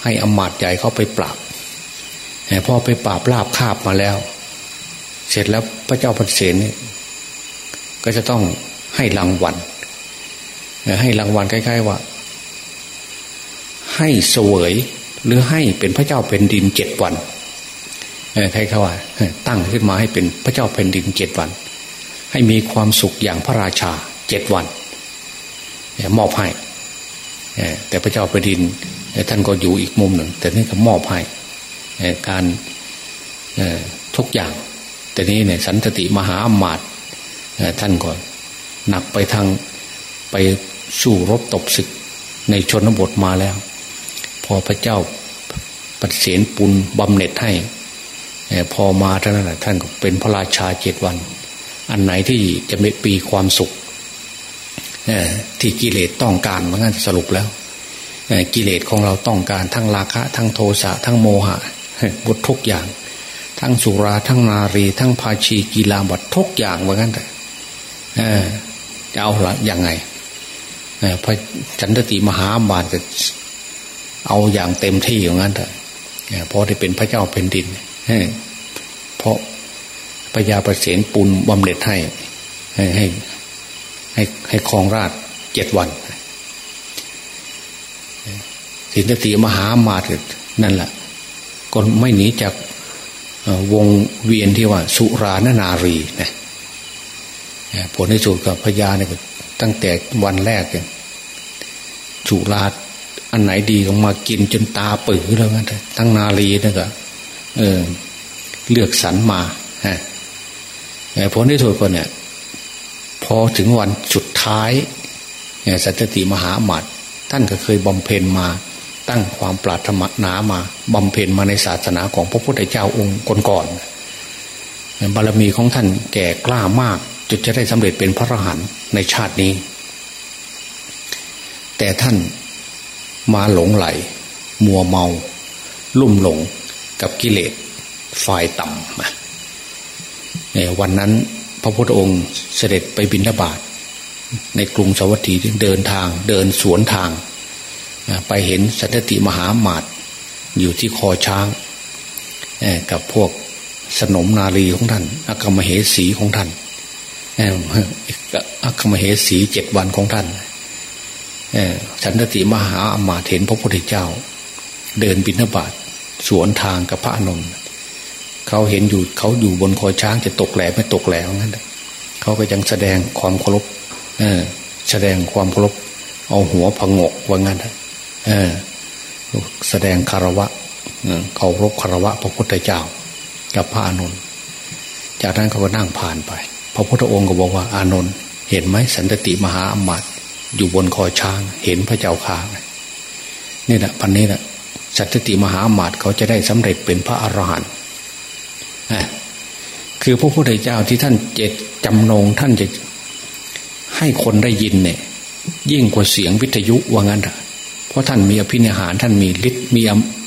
ให้อมาตย์ใหญ่เขาไปปราบพอไปปราบลาบคาบมาแล้ว เสร็จแล้วพระเจ้าพันเสนเนี่ยก็จะต้องให้รางวัลให้รางวัลใกล้ๆว่า ให้เสวยหรือให้เป็นพระเจ้าเป็นดินเจ็ดวันใครเขาว่า ตั้งขึ้นมาให้เป็นพระเจ้าเป็นดินเจ็ดวัน ให้มีความสุขอย่างพระราชาเจ็ดวันมอบให้แต่พระเจ้าแผ่นดินท่านก็อยู่อีกมุมหนึ่ง แต่นี่ก็มอบให้การทุกอย่าง แต่นี้เนี่ยสันติมหาอมาตย์ท่านก็หนักไปทางไปสู้รบตบศึกในชนบทมาแล้ว พอพระเจ้าปเสนปุนบำเหน็จให้พอมาท่านนั้นท่านก็เป็นพระราชาเจ็ดวัน อันไหนที่จะมีปีความสุขที่กิเลสต้องการมันก็สรุปแล้วกิเลสของเราต้องการทั้งราคะ ทั้งโทสะทั้งโมหะบททุกอย่าง ทั้งสุราทั้งนารี ทั้งภาชีกีฬาบททุกอย่างเหมือนกันแต่จะเอาละยังไงพระจันทติมหาบาลจะเอาอย่างเต็มที่อย่างนั้นเถอะเพราะได้เป็นพระเจ้าเป็นดินเพราะพญาประเสนปุลบำเหน็จให้ให้ให้ให้คลองราชเจ็ดวันสินติมหามาตนั่นแหละก็ไม่หนีจาก วงเวียนที่ว่า สุรานนารีนะผลในสุดกับพญาเนี่ยตั้งแต่วันแรกจุราอันไหนดีก็มากินจนตาปื้อแล้วงั้นทั้งนาลีนี่ก็เออ เลือกสรรมาฮะผลที่สุดก็เนี่ย พอถึงวันสุดท้ายสัตติมหาหมัดท่านก็เคยบำเพ็ญมา ตั้งความปรารถนามาบำเพ็ญมาในศาสนาของพระพุทธเจ้าองค์ก่อนๆบารมีของท่านแก่กล้ามากจนจะได้สำเร็จเป็นพระอรหันต์ในชาตินี้ แต่ท่านมาหลงไหล มัวเมา ลุ่มหลงกับกิเลสฝ่ายต่ำในวันนั้นพระพุทธองค์เสด็จไปบินบาตในกรุงสวัสดีเดินทางเดินสวนทาง ไปเห็นสัตติมหาหมาดอยู่ที่คอช้างกับพวกสนมนาลีของท่านอัคมเหสีของท่านอัคมเหสีเจ็ดวันของท่านสันติมหาอมาเห็นพระพุทธเจ้า เดินบิณฑบาตสวนทางกับพระอนุนเขาเห็นอยู่เขาอยู่บนคอช้างจะตกแหลไม่ตกแหลงั้นเขาก็ยังแสดงความเคารพแสดงความเคารพเอาหัวผงกว่างั้น แสดงคารวะเขารบคารวะ พระพุทธเจ้า กับพระอนุนจากนั้นเขาก็นั่งผ่านไป พระพุทธองค์ก็บอกว่าอานนท์เห็นไหมสันติมหาอมาตอยู่บนคอช้าง เห็นพระเจ้าข่างนี่แหละพันนี้แหละสัตติมหาอมาตเขาจะได้สำเร็จเป็นพระอรหันต์คือพระพุทธเจ้าที่ท่านเจตจำนงท่านจะให้คนได้ยินเนี่ย ยิ่งกว่าเสียงวิทยุว่างั้นเพราะท่านมีอภินิหารท่านมีฤทธิ์มี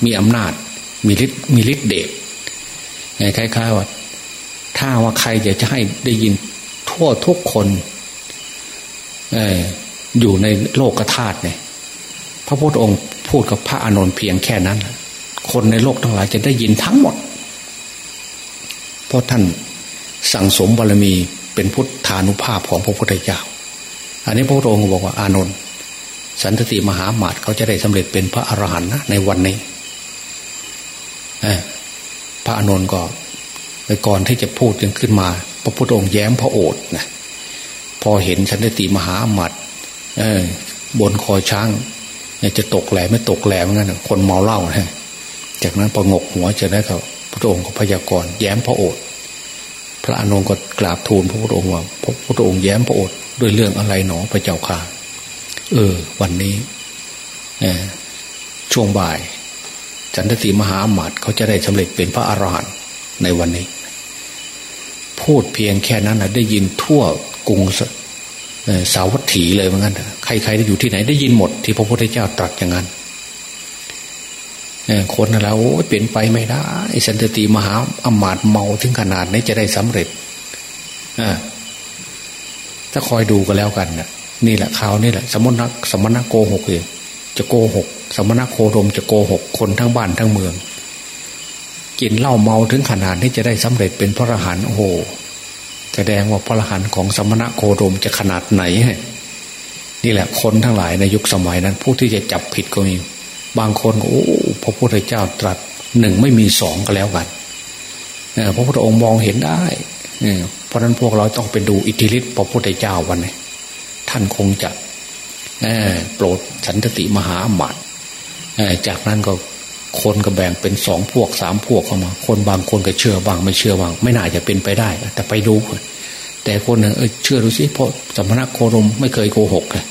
มีอำนาจ มีฤทธิ์มีฤทธิ์เดชคล้ายๆว่าถ้าว่าใครอยากจะให้ได้ยินทั่วทุกคนออยู่ในโลกธาตุเนี่ย พระพุทธองค์พูดกับพระอานนท์เพียงแค่นั้น คนในโลกทั้งหลายจะได้ยินทั้งหมด เพราะท่านสั่งสมบารมีเป็นพุทธานุภาพของพระพุทธเจ้า อันนี้พระองค์บอกว่าอานนท์ สันติมหาหมาตเขาจะได้สำเร็จเป็นพระอรหันต์นะในวันนี้พระอานนก็ไปก่อนที่จะพูดยังขึ้นมา พระพุทธองค์แย้มพระโอษฐ์นะพอเห็นสันติมหาหมัดบนคอช้างจะตกแหลไม่ตกแหลมงั้นคนเมาเหล้านะจากนั้นประงกหัวจะได้เขาพระองค์ก็พยากรณ์แย้มพระโอษฐ์พระอนุนก็กราบทูลพระพุทธองค์ว่าพระพุทธองค์แย้มพระโอษฐ์ด้วยเรื่องอะไรหนอพระเจ้าค่ะ เออ วันนี้ช่วงบ่าย จันทติมหาอมาตเขาจะได้สำเร็จเป็นพระอรหันต์ในวันนี้ พูดเพียงแค่นั้นนะได้ยินทั่วกรุงสาวัตถีเลยเหมือนกันใครๆได้อยู่ที่ไหนได้ยินหมด ที่พระพุทธเจ้าตรัสอย่างนั้นคนเราเปลี่ยนไปไม่ได้สันติมหาอมาตเมาถึงขนาดนี้จะได้สำเร็จถ้าคอยดูกันแล้วกันนะ นี่แหละข่าวนี่แหละ สมณะสมณะโกหกเองจะโกหก สมณะโคดมจะโกหกคนทั้งบ้านทั้งเมือง กินเหล้าเมาถึงขนาดนี้จะได้สำเร็จเป็นพระอรหันต์โอ้โหแสดงว่าพระอรหันต์ของสมณะโคดมจะขนาดไหนนี่แหละคนทั้งหลายในยุคสมัยนั้น ผู้ที่จะจับผิดก็มี บางคนก็โอ้พระพุทธเจ้าตรัสหนึ่งไม่มีสองก็แล้วกันพระพุทธองค์มองเห็นได้เพราะนั้นพวกเราต้องไปดูอิทธิฤทธิ์พระพุทธเจ้าวันนี้ ท่านคงจะโปรดสันติมหาอมาตจากนั้นก็คนก็แบ่งเป็นสองพวกสามพวกเข้ามา คนบางคนก็เชื่อบาง ไม่เชื่อบาง ไม่น่าจะเป็นไปได้ แต่ไปดู แต่คนนึงเออเชื่อดูสิเพราะสมณโคดมไม่เคยโกหกเลย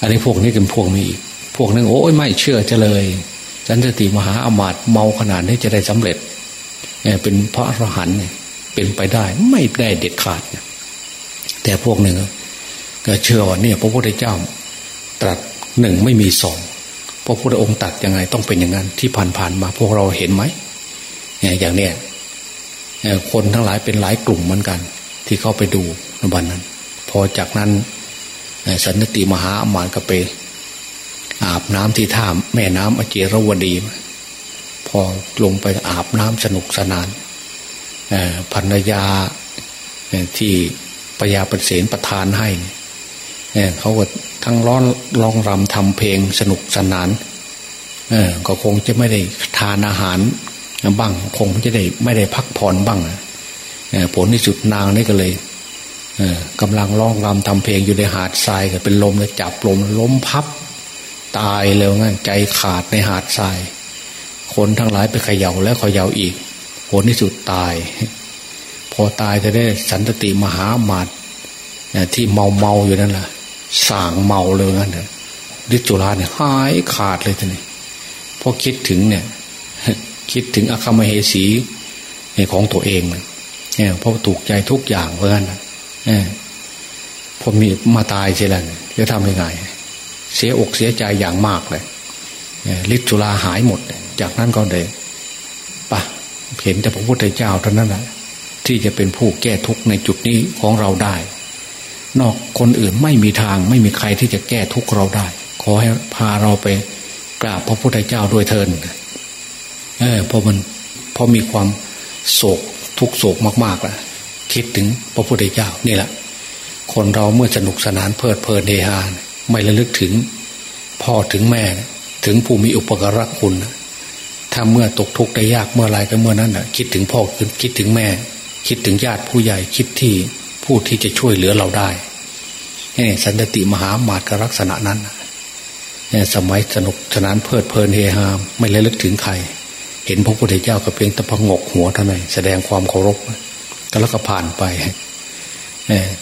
อันนี้พวกนี้เป็นพวกมีอีกพวกนึงโอ้ยไม่เชื่อจะเลยสันติมหาอมาตเมาขนาดนี้จะได้สำเร็จเป็นพระอรหันต์เป็นไปได้ ไม่ได้เด็ดขาดแต่พวกหนึ่ง ก็เชื่อว่าเนี่ยพระพุทธเจ้าตรัสหนึ่งไม่มีสองพระพุทธองค์ตัดยังไงต้องเป็นอย่างนั้นที่ผ่านๆมาพวกเราเห็นไหมอย่างเนี้ยคนทั้งหลายเป็นหลายกลุ่มเหมือนกัน ที่เข้าไปดูในวันนั้น พอจากนั้นสันติมหาอมาตก็ไปอาบน้ำที่ท่าแม่น้ำอเจรวดี พอลงไปอาบน้ำสนุกสนานภรรยาที่ปยาปเสนประทานให้เเขาก็ทั้งร้อนร้องรำทำเพลงสนุกสนานก็คงจะไม่ได้ทานอาหารบ้าง คงจะได้ไม่ได้พักผ่อนบ้างผลที่สุดนางนี่ก็เลยกำลังร้องรำทำเพลงอยู่ในหาดทรายก็เป็นลมแล้วจับลมล้มพับ ตายแล้วงั้นใจขาดในหาดทราย คนทั้งหลายไปเขย่าแล้วเขย่าอีก ผลที่สุดตาย พอตายจะได้สันตติมหามาตที่เมาเมาอยู่นั่นแหละ สางเมาเลยงั้นเถอะฤทธิจุลาเนี่ยหายขาดเลยทีนี้พอคิดถึงเนี่ย คิดถึงอคามเหสีของตัวเองเนี่ยเพราะถูกใจทุกอย่างเพราะงั้นเนี่ยพอมีมาตายเช่นนั้นจะทำยังไง เสียอกเสียใจอย่างมากเลยฤทธิจุลาหายหมด จากนั้นก็เลยปะเห็นแต่พระพุทธเจ้าเท่านั้นแหละที่จะเป็นผู้แก้ทุกข์ในจุดนี้ของเราได้ นอกคนอื่นไม่มีทาง ไม่มีใครที่จะแก้ทุกข์เราได้ ขอให้พาเราไปกราบพระพุทธเจ้าด้วยเทินเออพอมันพอมีความโศกทุกโศกมากๆแล้วคิดถึงพระพุทธเจ้านี่แหละ คนเราเมื่อสนุกสนานเพลิดเพลินเดฮาไม่ระลึกถึง พ่อถึงแม่ถึงผู้มีอุปการะคุณถ้าเมื่อตกทุกข์ได้ยากเมื่อไรก็เมื่อนั้นคิดถึงพ่อคิดถึงแม่ คิดถึงญาติผู้ใหญ่คิดที่ ผู้ที่จะช่วยเหลือเราได้นี่สันติมหามาตรลักษณะนั้นนี่สมัยสนุกสนานเพลิดเพลินเฮฮาไม่ระลึกถึงใคร เห็นพระพุทธเจ้าก็เพียงตะพงกหัวเท่านั้นแสดงความเคารพแล้วก็ผ่านไป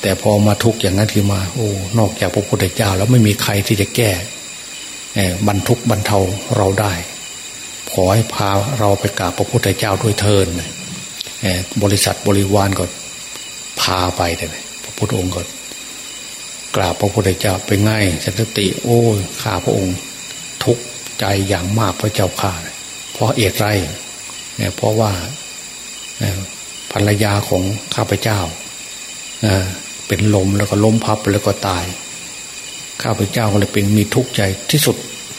แต่พอมาทุกอย่างนั้นคือมาโอ้นอกจากพระพุทธเจ้าแล้วไม่มีใครที่จะแก้บรรทุกบรรเทาเราได้ ขอให้พาเราไปกราบพระพุทธเจ้าด้วยเทินบริษัทบริวารก็ พาไปเลยพระพุทธองค์ก็กราบพระพุทธเจ้าไปง่ายสันติ โอ้ข้าพระองค์ ทุกข์ใจอย่างมากพระเจ้าข่าเพราะเอตไรเนี่ยเพราะว่าภรรยาของข้าพเจ้าเป็นลมแล้วก็ล้มพับแล้วก็ตาย ข้าพเจ้าก็เลยเป็นมีทุกข์ใจที่สุด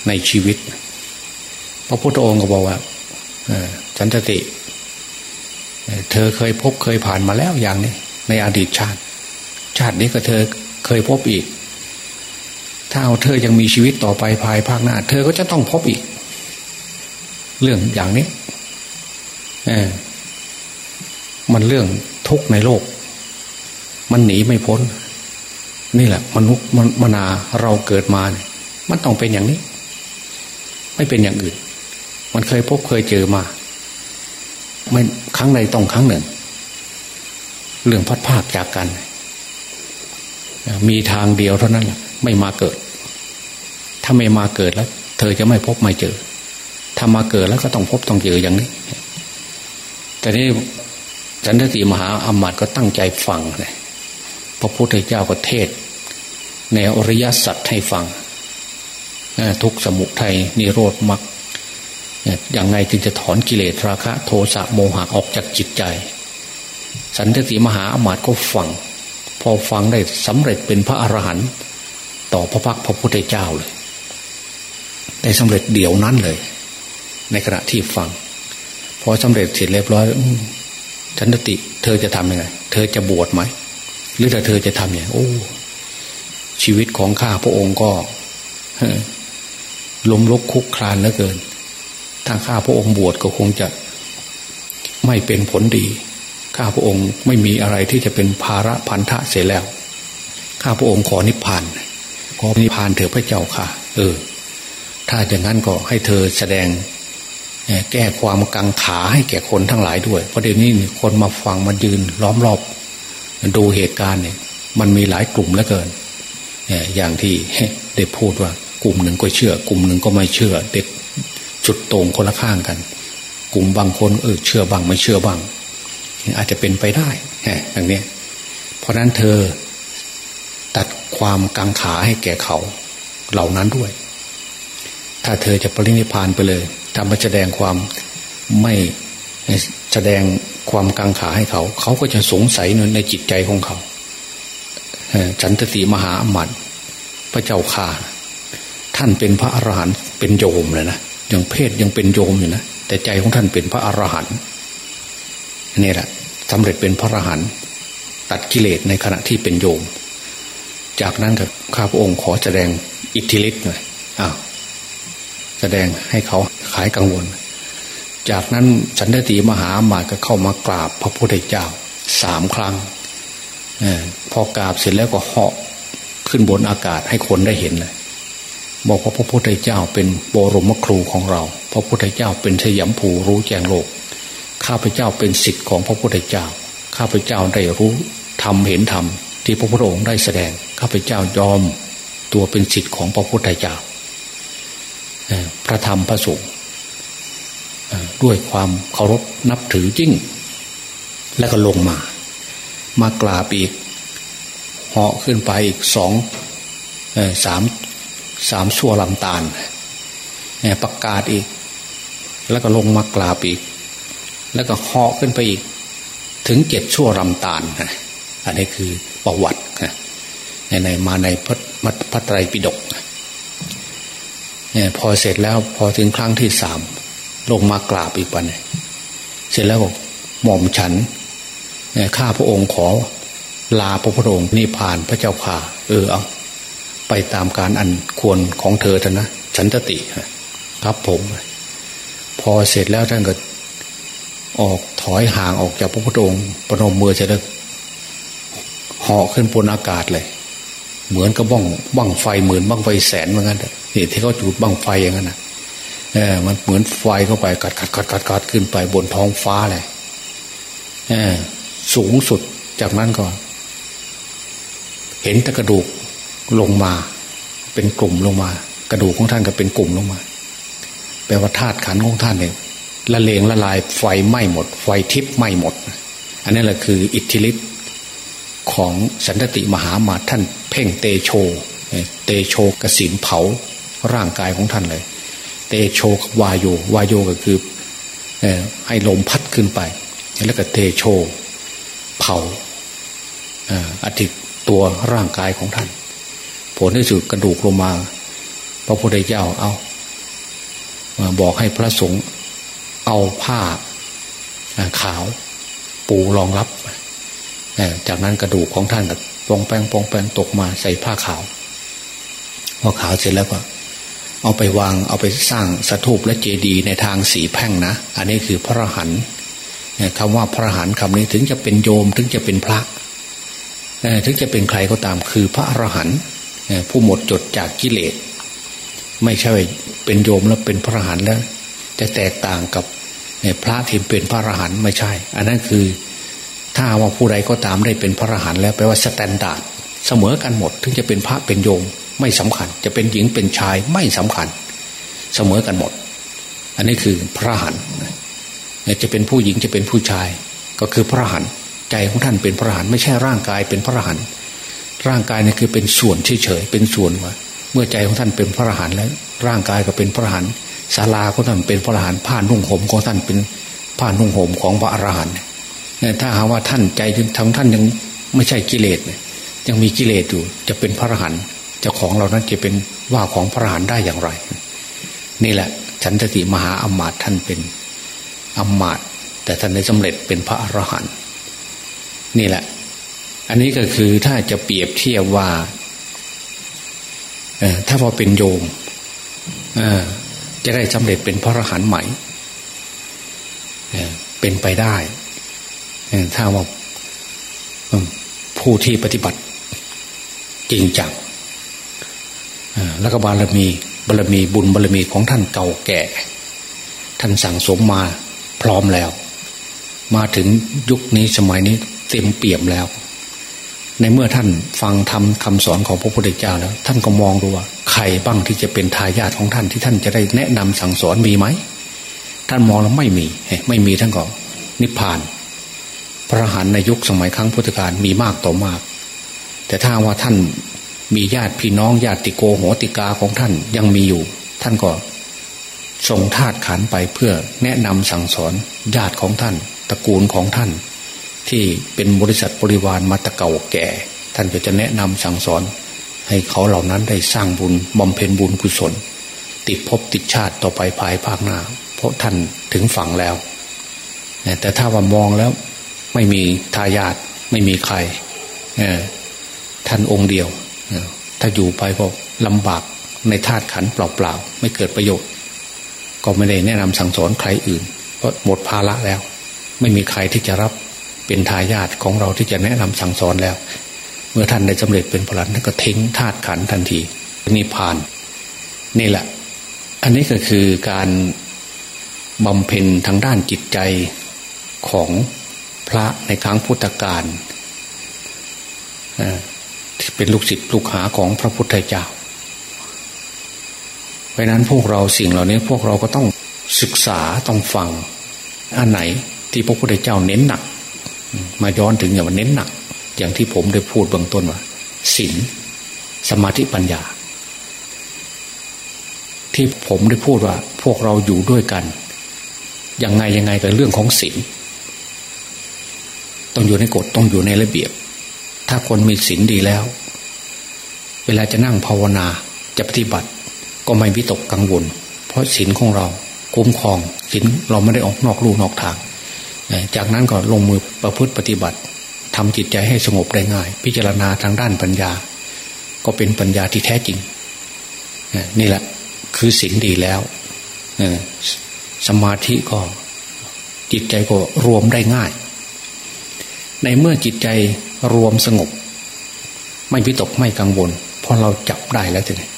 ในชีวิต พระพุทธองค์ก็บอกว่าสันติ เธอเคยพบเคยผ่านมาแล้วอย่างนี้ ในอดีตชาติ ชาตินี้ก็เธอเคยพบอีก ถ้าเอาเธอยังมีชีวิตต่อไปภายภาคหน้า เธอก็จะต้องพบอีก เรื่องอย่างนี้มันเรื่องทุกข์ในโลก มันหนีไม่พ้น นี่แหละ มนุษย์มนาเราเกิดมาเนี่ยมันต้องเป็นอย่างนี้ ไม่เป็นอย่างอื่น มันเคยพบเคยเจอมา ไม่ครั้งใดต้องครั้งหนึ่ง เรื่องพัดภาคจากกัน มีทางเดียวเท่านั้นแหละไม่มาเกิด ถ้าไม่มาเกิดแล้ว เธอจะไม่พบไม่เจอ ถ้ามาเกิดแล้วก็ต้องพบต้องเจออย่างนี้แต่นี้สันติมหาอมาตย์ก็ตั้งใจฟังเลยพระพุทธเจ้าก็เทศในอริยสัจให้ฟังทุกสมุทัยนิโรธมรรคอย่างไงจึงจะถอนกิเลสราคะ โทสะโมหะออกจากจิตใจ สันติมหาอมาตย์ก็ฟัง พอฟังได้สำเร็จเป็นพระอรหันต์ต่อพระพักพระพุทธเจ้าเลยได้สำเร็จเดี๋ยวนั้นเลย ในขณะที่ฟัง พอสำเร็จเสร็จเรียบร้อยฉันติ เธอจะทำยังไง เธอจะบวชไหม หรือถ้าเธอจะทำอย่างโอ้ ชีวิตของข้าพระองค์ก็ล้มลุกคุกคลานเหลือเกิน ถ้าข้าพระองค์บวชก็คงจะไม่เป็นผลดี ข้าพระองค์ไม่มีอะไรที่จะเป็นภาระพันธะเสียแล้ว ข้าพระองค์ขอนิพพานขอนิพพานเถอะพระเจ้าค่ะ เออ ถ้าอย่างนั้นก็ให้เธอแสดงแก้ความกังขาให้แก่คนทั้งหลายด้วย เพราะเดี๋ยวนี้คนมาฟังมายืนล้อมรอบ ดูเหตุการณ์เนี่ย มันมีหลายกลุ่มเหลือเกินอย่างที่ได้พูดว่ากลุ่มหนึ่งก็เชื่อ กลุ่มหนึ่งก็ไม่เชื่อ เด็กจุดตรงคนละข้างกัน กลุ่มบางคนเออเชื่อบ้างไม่เชื่อบ้าง อาจจะเป็นไปได้อย่างนี้เพราะนั้นเธอตัดความกังขาให้แก่เขาเหล่านั้นด้วย ถ้าเธอจะปรินิพานไปเลยทำมาแสดงความไม่แสดงความกังขาให้เขา เขาก็จะสงสัยในจิตใจของเขาฉันตติมหาอมัตพระเจ้าข่าท่านเป็นพระอรหันต์เป็นโยมเลยนะยังเพศยังเป็นโยมอยู่นะแต่ใจของท่านเป็นพระอรหันต์ นี่แหละสำเร็จเป็นพระอรหันต์ตัดกิเลสในขณะที่เป็นโยม จากนั้นกับข้าพระองค์ขอแสดงอิทธิฤทธิ์หน่อยอ้าวแสดงให้เขาขายกังวล จากนั้นสันติมหามาก็เข้ามากราบพระพุทธเจ้าสามครั้งอพอกราบเสร็จแล้วก็เหาะขึ้นบนอากาศให้คนได้เห็นเลยบอกว่าพระพุทธเจ้าเป็นบรมครูของเรา พระพุทธเจ้าเป็นสยามภูรู้แจ้งโลก ข้าพเจ้าเป็นสิทธิ์ของพระพุทธเจ้า ข้าพเจ้าได้รู้ทำเห็นธรรมที่พระพุทธองค์ได้แสดง ข้าพเจ้ายอมตัวเป็นสิทธิ์ของพระพุทธเจ้าพระธรรมพระสงฆ์ด้วยความเคารพนับถือจริงแล้วก็ลงมา มากราบอีกเหาะขึ้นไปอีกสองสามสามชั่วลำตาลประกาศอีก แล้วก็ลงมากราบอีก แล้วก็เหาะขึ้นไปอีก ถึงเจ็ดชั่วลำตาลอันนี้คือประวัติในในมาในพระพระไตรปิฎกพอเสร็จแล้วพอถึงครั้งที่สามลงมากราบอีกวันเสร็จแล้วบอกหม่อมฉันข้าพระองค์ขอ ลาพระพุทธองค์นิพพานพระเจ้าข่าเออเอาไปตามการอันควรของเธอเถอะนะฉันตติครับผม พอเสร็จแล้วท่านก็ ออกถอยห่างออกจากพระพุทธองค์ประนมมือจะได้ห่อขึ้นบนอากาศเลย เหมือนกับบ้องบ้างไฟหมื่นบ้างไฟแสนเหมือนกันนี่ที่เขาจุดบ้างไฟอย่างนั้นนะเออมันเหมือนไฟเข้าไปกัดกัดกัดกัดกัดขึ้นไปบนท้องฟ้าเลยเออสูงสุดจากนั้นก็ เห็นต่กระดูกลงมา เป็นกลุ่มลงมา กระดูกของท่านก็เป็นกลุ่มลงมา แปลว่าธาตุขันของท่านเนี่ย ละเลงละลายไฟไหม้หมด ไฟทิพย์ไหม้หมด อันนี้แหละคืออิทธิฤทธิ์ของสันติมหามาท่านเพ่งเตโช เตโชกสินเผาร่างกายของท่านเลย เตโชวายโยวายโยก็คือให้ลมพัดขึ้นไป แล้วก็เตโชเผาอธิตัวร่างกายของท่าน ผลที่สุดกระดูกลงมา พระพุทธเจ้าเอาบอกให้พระสงฆ์ เอาผ้าขาว ปูรองรับ จากนั้นกระดูกของท่านก็ปองแปงปองแปงตกมาใส่ผ้าขาวพอขาวเสร็จแล้วก็ เอาไปวางเอาไปสร้างสถูปและเจดีย์ในทางสีแพ่งนะ อันนี้คือพระหันคำว่าพระหันคำนี้ถึงจะเป็นโยมถึงจะเป็นพระถึงจะเป็นใครก็ตามคือพระอรหันต์ผู้หมดจดจากกิเลส ไม่ใช่เป็นโยมแล้วเป็นพระอรหันต์แล้ว จะแตกต่างกับ พระที่เป็นพระอรหันต์ไม่ใช่ อันนั้นคือถ้าว่าผู้ใดก็ตามได้เป็นพระอรหันต์แล้วแปลว่า standard เสมอกันหมด ถึงจะเป็นพระเป็นโยมไม่สำคัญ จะเป็นหญิงเป็นชายไม่สำคัญ เสมอกันหมด อันนี้คือพระอรหันต์จะเป็นผู้หญิงจะเป็นผู้ชาย ก็คือพระอรหันต์ใจของท่านเป็นพระอรหันต์ไม่ใช่ร่างกายเป็นพระอรหันต์ร่างกายนี่คือเป็นส่วนเฉยๆเป็นส่วนว่าเมื่อใจของท่านเป็นพระอรหันต์แล้ว ร่างกายก็เป็นพระอรหันต์ ศาลาของท่านเป็นพระอรหันต์ผ้านุ่งห่มของท่านเป็นผ้านุ่งห่มของพระอรหันต์ถ้าหาว่าท่านใจทั้งท่านยังไม่ใช่กิเลสยังมีกิเลสอยู่จะเป็นพระอรหันต์เจ้าของเรานั้นจะเป็นว่าของพระอรหันต์ได้อย่างไร นี่แหละฉันติมหาอมาตท่านเป็นอมาตแต่ท่านได้สำเร็จเป็นพระอรหันต์นี่แหละ อันนี้ก็คือถ้าจะเปรียบเทียบว่าถ้าพอเป็นโยม จะได้สำเร็จเป็นพระอรหันต์ใหม่เป็นไปได้ถ้าว่าผู้ที่ปฏิบัติจริงจังแล้วก็บารมีบารมีบุญบารมีของท่านเก่าแก่ ท่านสั่งสมมาพร้อมแล้ว มาถึงยุคนี้สมัยนี้เต็มเปี่ยมแล้ว ในเมื่อท่านฟังทำคำสอนของพระพุทธเจ้าแล้ว ท่านก็มองดูว่าใครบ้างที่จะเป็นทายาทของท่านที่ท่านจะได้แนะนำสั่งสอนมีไหมท่านมองแล้วไม่มีไม่มีท่านก็นิพพาน พระหันในยุคสมัยครั้งพุทธกาลมีมากต่อมาก แต่ถ้าว่าท่านมีญาติพี่น้องญาติโกโหติกาของท่านยังมีอยู่ ท่านก็ส่งทาตุขันไปเพื่อแนะนำสั่งสอนญาติของท่าน ตระกูลของท่าน ที่เป็นบริษัทบริวารมาตะเก่าแก่ ท่านก็จะแนะนำสั่งสอน ให้เขาเหล่านั้นได้สร้างบุญบำเพ็ญบุญกุศล ติดภพติดชาติต่อไปภายภาคหน้า เพราะท่านถึงฝั่งแล้ว แต่ถ้าว่ามองแล้วไม่มีทายาทไม่มีใครท่านองค์เดียว ถ้าอยู่ไปก็ลำบากในธาตุขันเปล่าๆ ไม่เกิดประโยชน์ ก็ไม่ได้แนะนำสั่งสอนใครอื่น เพราะหมดภาระแล้ว ไม่มีใครที่จะรับ เป็นทายาทของเราที่จะแนะนำสั่งสอนแล้ว เมื่อท่านได้สำเร็จเป็นพลันท่านก็ทิ้งธาตุขันทันทีนิพพาน นี่แหละ อันนี้ก็คือการบำเพ็ญทางด้านจิตใจของพระในครั้งพุทธกาลที่เป็นลูกศิษย์ลูกหาของพระพุทธเจ้าเพราะนั้นพวกเราสิ่งเหล่านี้พวกเราก็ต้องศึกษาต้องฟังอันไหนที่พระพุทธเจ้าเน้นหนัก มาย้อนถึงอย่างว่าเน้นหนัก อย่างที่ผมได้พูดเบื้องต้นว่าศีลสมาธิปัญญา ที่ผมได้พูดว่า พวกเราอยู่ด้วยกันยังไงยังไงกับเรื่องของศีลต้องอยู่ในกฎต้องอยู่ในระเบียบ ถ้าคนมีศีลดีแล้ว เวลาจะนั่งภาวนาจะปฏิบัติ ก็ไม่วิตกกังวล เพราะศีลของเราคุ้มครองศีลเราไม่ได้ออกนอกลู่นอกทาง จากนั้นก็ลงมือประพฤติปฏิบัติทำจิตใจให้สงบได้ง่าย พิจารณาทางด้านปัญญา ก็เป็นปัญญาที่แท้จริงนี่แหละคือศีลดีแล้วสมาธิก็จิตใจก็รวมได้ง่าย ในเมื่อจิตใจรวมสงบ ไม่พิตกไม่กังวลเพราะเราจับได้แล้วทีนี้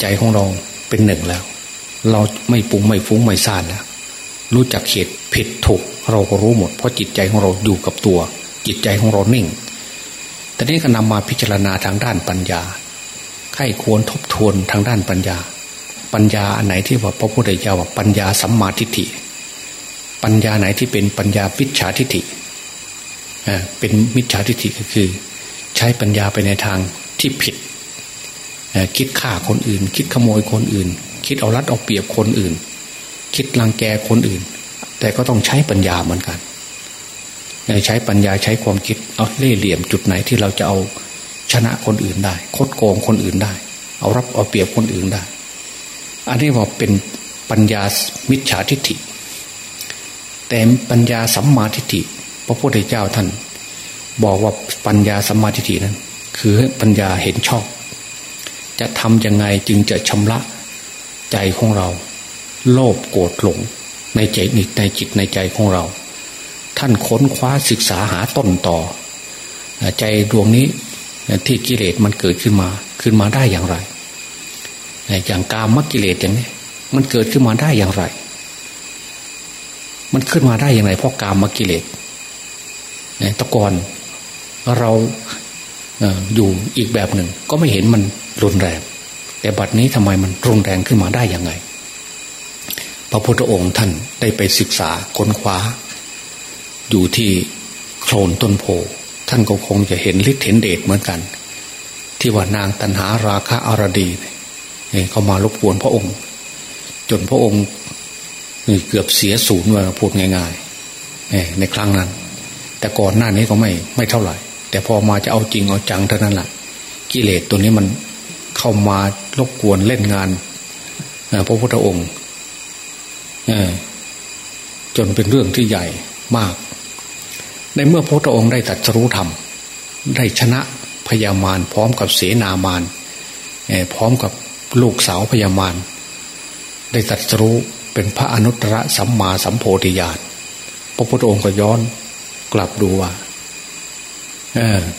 ใจของเราเป็นหนึ่งแล้ว เราไม่ปุงไม่ฟุ้งไม่ซ่านแล้ว รู้จักเขตผิดถูกเราก็รู้หมด เพราะจิตใจของเราอยู่กับตัว จิตใจของเรานิ่ง แต่นี้ก็นำมาพิจารณาทางด้านปัญญาใครควรทบทวนทางด้านปัญญา ปัญญาอันไหนที่ว่าพระพุทธเจ้าว่าปัญญาสัมมาทิฏฐิ ปัญญาไหนที่เป็นปัญญาปิจฉาทิฏฐิเป็นมิจฉาทิฏฐิก็คือ ใช้ปัญญาไปในทางที่ผิดคิดฆ่าคนอื่น คิดขโมยคนอื่น คิดเอารัดเอาเปรียบคนอื่น คิดลังแกคนอื่น แต่ก็ต้องใช้ปัญญาเหมือนกันใช้ปัญญาใช้ความคิดเอาเล่เหลี่ยมจุดไหนที่เราจะเอาชนะคนอื่นได้ คดโกงคนอื่นได้ เอารับเอาเปรียบคนอื่นได้ อันนี้ว่าเป็นปัญญามิจฉาทิฏฐิ แต่ปัญญาสัมมาทิฏฐิพระพุทธเจ้าท่าน บอกว่าปัญญาสัมมาทิฏฐินั้น คือปัญญาเห็นชอบ จะทำยังไงจึงจะชำระใจของเรา โลภโกรธหลงในใจนิในจิตในใจของเรา ท่านค้นคว้าศึกษาหาต้นต่อ ใจดวงนี้ที่กิเลสมันเกิดขึ้นมาขึ้นมาได้อย่างไร อย่างกามกิเลสอย่างนี้ มันเกิดขึ้นมาได้อย่างไร มันขึ้นมาได้อย่างไรเพราะกามกิเลสตะกอนเราอยู่อีกแบบหนึ่ง ก็ไม่เห็นมันรุนแรง แต่บัดนี้ทำไมมันรุนแรงขึ้นมาได้อย่างไง พระพุทธองค์ท่านได้ไปศึกษาค้นคว้า อยู่ที่โคลนต้นโพท่านก็คงจะเห็นฤทธิ์เห็นเดชเหมือนกัน ที่ว่านางตันหาราคะอารดีเขามารบกวนพระองค์ จนพระองค์เกือบเสียศูนย์ว่าพูดง่ายๆในครั้งนั้น แต่ก่อนหน้านี้ก็ไม่ไม่เท่าไหร่ แต่พอมาจะเอาจริงเอาจังเท่านั้นแหละกิเลสตัวนี้มันเข้ามารบกวนเล่นงานพระพุทธองค์ จนเป็นเรื่องที่ใหญ่มาก ในเมื่อพระพุทธองค์ได้ตัดสู้ธรรม ได้ชนะพญามารพร้อมกับเสนามารพร้อมกับลูกสาวพญามารได้ตัดรู้เป็นพระอนุตตรสัมมาสัมโพธิญาณพระพุทธองค์ก็ย้อนกลับดูว่า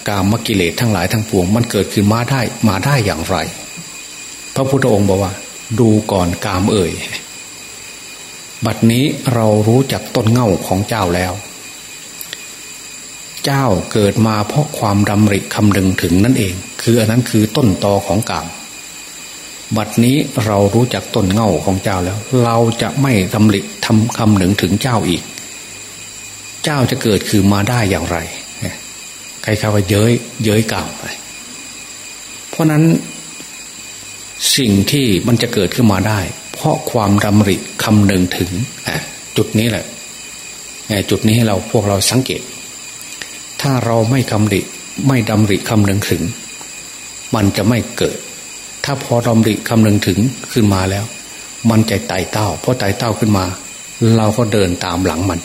กามกิเลสทั้งหลายทั้งปวง มันเกิดขึ้นมาได้มาได้อย่างไร พระพุทธองค์บอกว่า ดูก่อนกามเอ่ย บัดนี้เรารู้จักต้นเง่าของเจ้าแล้ว เจ้าเกิดมาเพราะความดำริคำนึงถึงนั่นเอง คืออันนั้นคือต้นตอของกามบัดนี้เรารู้จักต้นเง่าของเจ้าแล้ว เราจะไม่ทำลิทำคำหนึ่งถึงเจ้าอีก เจ้าจะเกิดคือมาได้อย่างไรใครคำว่าเย้ยเย้ยกล่าวไปเพราะนั้นสิ่งที่มันจะเกิดขึ้นมาได้ เพราะความดำริคำหนึ่งถึงจุดนี้แหละจุดนี้ให้เราพวกเราสังเกต ถ้าเราไม่คำริไม่ดำริคำหนึ่งถึง มันจะไม่เกิด ถ้าพอดำริคำนึงถึงขึ้นมาแล้ว มันใจไต่เต้าพอไต่เต้าขึ้นมา เราก็เดินตามหลังมัน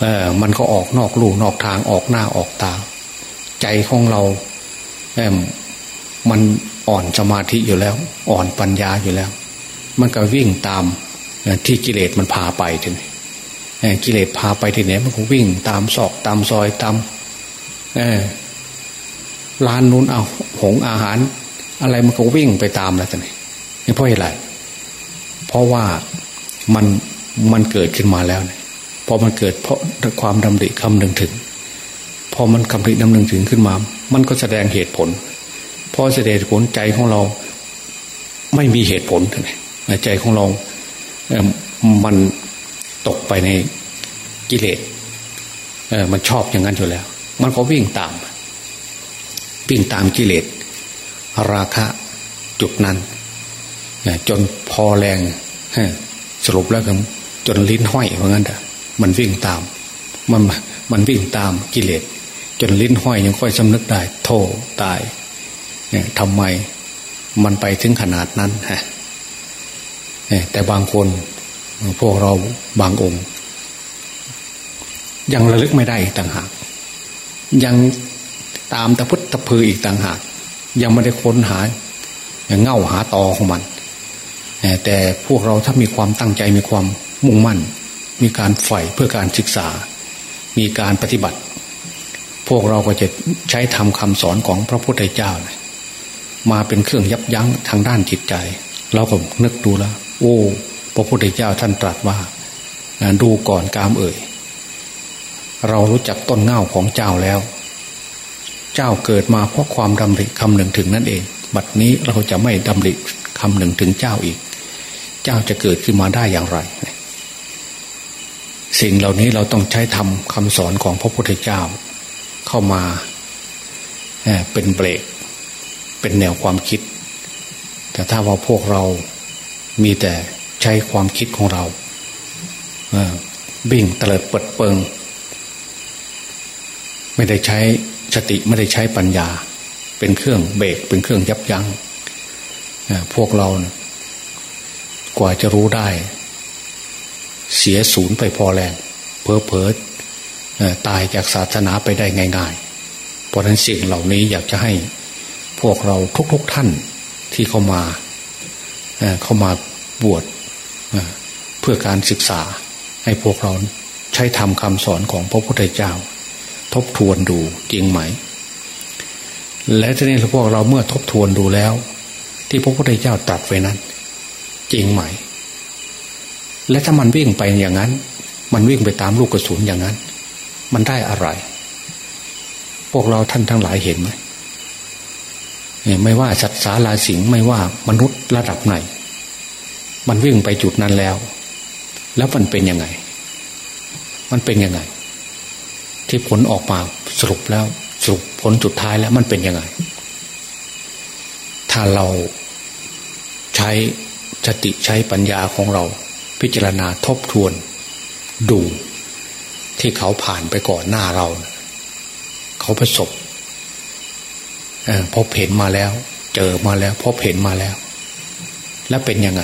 เออมันก็ออกนอกลู่นอกทางออกหน้าออกตา ใจของเราเออมันอ่อนสมาธิอยู่แล้ว อ่อนปัญญาอยู่แล้ว มันก็วิ่งตามที่กิเลสมันพาไปทีนี้กิเลสพาไปทีนี้มันก็วิ่งตามซอกตามซอยตามร้านนู้นเอาหงอาหาร อะไรมันก็วิ่งไปตามแล้วท่านนี่เพราะอะไรเพราะว่ามันมันเกิดขึ้นมาแล้วเนี่ยพอมันเกิดเพราะความดำริคำนึงถึง พอมันคำริดำนึงถึงขึ้นมา มันก็แสดงเหตุผลพอแสดงผลใจของเรา ไม่มีเหตุผลใน ใจของเรามันตกไปในกิเลสมันชอบอย่างนั้นอยู่แล้ว มันก็วิ่งตาม วิ่งตามกิเลสราคะจุดนั้นจนพอแรงสรุปแล้วจนลิ้นห้อยเพราะงั้นแต่มันวิ่งตาม มันมันวิ่งตามกิเลสจนลิ้นห้อยยังค่อยสำนึกได้ โทษตายเนี่ยทำไมมันไปถึงขนาดนั้นฮะ แต่บางคนพวกเราบางองค์ ยังระลึกไม่ได้อีกต่างหาก ยังตามตะพุทธพืออีกต่างหาก ยังไม่ได้ค้นหาเง่าหาตอของมัน แต่พวกเราถ้ามีความตั้งใจมีความมุ่งมั่น มีการใฝ่เพื่อการศึกษา มีการปฏิบัติ พวกเราก็จะใช้ทำคำสอนของพระพุทธเจ้า มาเป็นเครื่องยับยั้งทางด้านจิตใจ เราก็นึกดูแล้ว โอ้พระพุทธเจ้าท่านตรัสว่าดูก่อนกามเอ่ย เรารู้จักต้นเง่าของเจ้าแล้ว เจ้าเกิดมาเพราะความดำริคำหนึ่งถึงนั่นเอง บัดนี้เราจะไม่ดำริคำหนึ่งถึงเจ้าอีก เจ้าจะเกิดขึ้นมาได้อย่างไร สิ่งเหล่านี้เราต้องใช้ทำคำสอนของพระพุทธเจ้า เข้ามาเป็นเบรก เป็นแนวความคิด แต่ถ้าว่าพวกเรา มีแต่ใช้ความคิดของเราบิ่งเตลิดเปิดเปิง ไม่ได้ใช้สติไม่ได้ใช้ปัญญา เป็นเครื่องเบรกเป็นเครื่องยับยัง้งพวกเรากว่าจะรู้ได้ เสียศูนย์ไปพอแรงเพอเพอตายจากศาสนาไปได้ง่าย ๆ เพราะนั้นสิ่งเหล่านี้อยากจะให้พวกเราทุกๆทท่านที่เข้ามา เข้ามาบวชเพื่อการศึกษาให้พวกเราใช้ทำคำสอนของพระพุทธเจ้า ทบทวนดูจริงไหม และทีนี้พวกเราเมื่อทบทวนดูแล้ว ที่พระพุทธเจ้าตรัสไว้นั้น จริงไหม และถ้ามันวิ่งไปอย่างนั้น มันวิ่งไปตามลูกกระสุนอย่างนั้น มันได้อะไร พวกเราท่านทั้งหลายเห็นไหม ไม่ว่าสัตว์สาราสิงไม่ว่ามนุษย์ระดับไหน มันวิ่งไปจุดนั้นแล้ว แล้วมันเป็นยังไง มันเป็นยังไง ที่ผลออกมาสรุปแล้วสรุปผลสุดท้ายแล้วมันเป็นยังไง ถ้าเราใช้สติใช้ปัญญาของเรา พิจารณาทบทวน ดู ที่เขาผ่านไปก่อนหน้าเรา เขาประสบ พบเห็นมาแล้ว เจอมาแล้ว พบเห็นมาแล้ว แล้วเป็นยังไง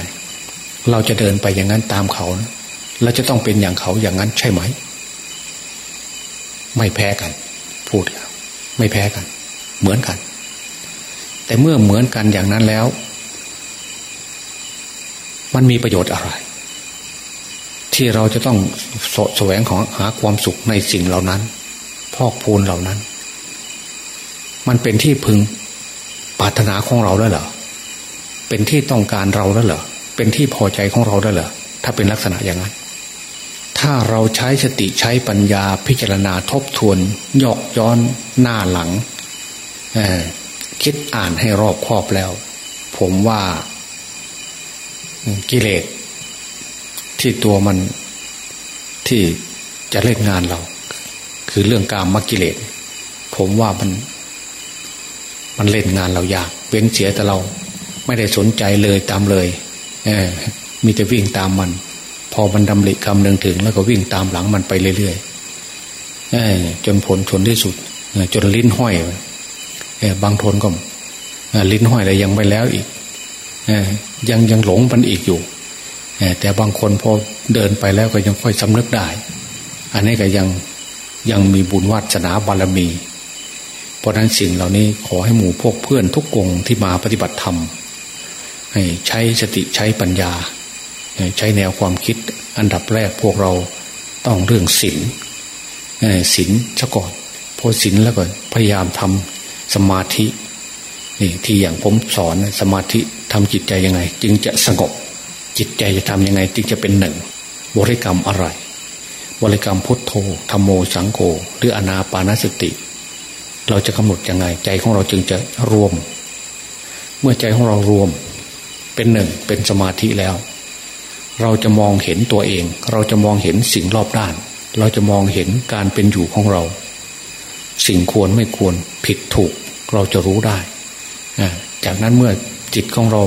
เราจะเดินไปอย่างนั้นตามเขาเราจะต้องเป็นอย่างเขาอย่างนั้นใช่ไหม ไม่แพ้กัน พูดแล้วไม่แพ้กัน เหมือนกัน แต่เมื่อเหมือนกันอย่างนั้นแล้ว มันมีประโยชน์อะไร ที่เราจะต้องสแสวงของหาความสุขในสิ่งเหล่านั้น พอกพูนเหล่านั้น มันเป็นที่พึงปรารถนาของเราแล้วเหรอเป็นที่ต้องการเราแล้วเหรอเป็นที่พอใจของเราได้เหรอถ้าเป็นลักษณะอย่างนั้น ถ้าเราใช้สติใช้ปัญญาพิจารณาทบทวนยอกย้อนหน้าหลังคิดอ่านให้รอบครอบแล้ว ผมว่ากิเลสที่ตัวมันที่จะเล่นงานเรา คือเรื่องการมกิเลส ผมว่ามัน มันเล่นงานเรายาก เว้นเสียแต่เรา ไม่ได้สนใจเลยตามเลยมีแต่วิ่งตามมัน พอมันดำริคำหนึ่งถึง แล้วก็วิ่งตามหลังมันไปเรื่อยๆจนผลชนที่สุดจนลิ้นห้อยบางทนก็ลิ้นห้อยอะไรยังไม่แล้วอีกยังยังหลงมันอีกอยู่แต่บางคนพอเดินไปแล้วก็ยังค่อยสำนึกได้ อันนี้ก็ยังยังมีบุญวัฒนาบารมี เพราะนั้นสิ่งเหล่านี้ขอให้หมู่พวกเพื่อนทุกกงที่มาปฏิบัติธรรม ให้ใช้สติใช้ปัญญา ใช้แนวความคิดอันดับแรกพวกเราต้องเรื่องศีลศีลซะก่อนพอศีลแล้วก็พยายามทำสมาธินี่ที่อย่างผมสอนสมาธิทำจิตใจยังไง จึงจะสงบ จิตใจจะทำยังไง จึงจะเป็นหนึ่ง บริกรรมอะไร บริกรรมพุทโธธรรมโมสังโฆหรืออนาปานสติ เราจะกำหนดยังไง ใจของเราจึงจะรวม เมื่อใจของเรารวมเป็นหนึ่งเป็นสมาธิแล้ว เราจะมองเห็นตัวเอง เราจะมองเห็นสิ่งรอบด้าน เราจะมองเห็นการเป็นอยู่ของเรา สิ่งควรไม่ควรผิดถูก เราจะรู้ได้ จากนั้นเมื่อจิตของเรา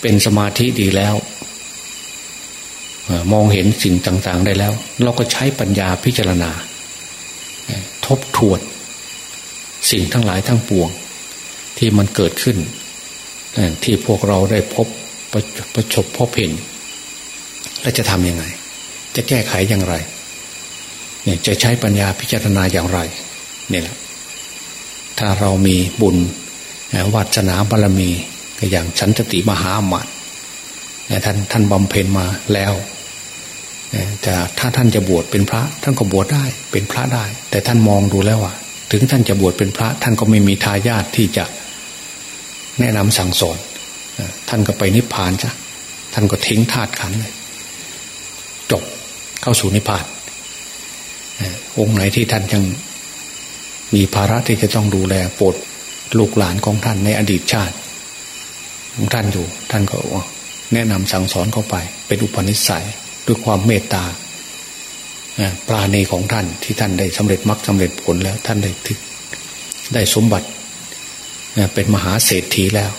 เป็นสมาธิดีแล้วมองเห็นสิ่งต่าง ๆ ได้แล้ว เราก็ใช้ปัญญาพิจารณา ทบทวน สิ่งทั้งหลายทั้งปวง ที่มันเกิดขึ้น ที่พวกเราได้พบประประชบพบเห็นและจะทำยังไง จะแก้ไขอย่างไรเนี่ยจะใช้ปัญญาพิจารณาอย่างไรเนี่ยแหละถ้าเรามีบุญวัฒนาบารมีก็อย่างฉันติมหาอมาตท่านท่านบำเพ็ญมาแล้วแต่ถ้าท่านจะบวชเป็นพระ ท่านก็บวชได้เป็นพระได้ แต่ท่านมองดูแล้วว่า ถึงท่านจะบวชเป็นพระ ท่านก็ไม่มีทายาทที่จะแนะนำสั่งสอนท่านก็ไปนิพพานจ้ะท่านก็ทิ้งธาตุขันเลยจบเข้าสู่นิพพานองค์ไหนที่ท่านยังมีภาระที่จะต้องดูแลโปรดลูกหลานของท่านในอดีตชาติของท่านอยู่ ท่านก็แนะนำสั่งสอนเข้าไป เป็นอุปนิสัยด้วยความเมตตา ปราณีของท่านที่ท่านได้สำเร็จมรรคสาเร็จผลแล้ว ท่านได้ถึงได้สมบัติ เป็นมหาเศรษฐีแล้ว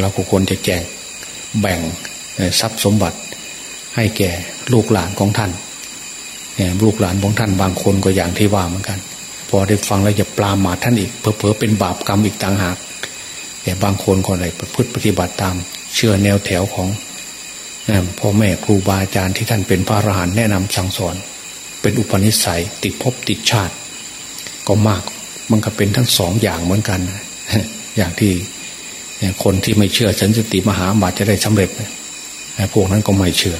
เราก็ควรจะแจกแบ่งทรัพย์สมบัติ ให้แก่ลูกหลานของท่านลูกหลานของท่านบางคนก็อย่างที่ว่าเหมือนกัน พอได้ฟังแล้วจะปลาหมาท่านอีกเพอเพอเป็นบาปกรรมอีกต่างหากแต่บางคนก็ได้ประพฤติปฏิบัติตามเชื่อแนวแถวของพ่อแม่ครูบาอาจารย์ที่ท่านเป็นพระอรหันต์แนะนำสั่งสอน เป็นอุปนิสัย ติดภพติดชาติ ก็มากมันก็เป็นทั้งสองอย่างเหมือนกัน อย่างที่คนที่ไม่เชื่อสันสติมหาบาจะได้สำเร็จพวกนั้นก็ไม่เชื่อ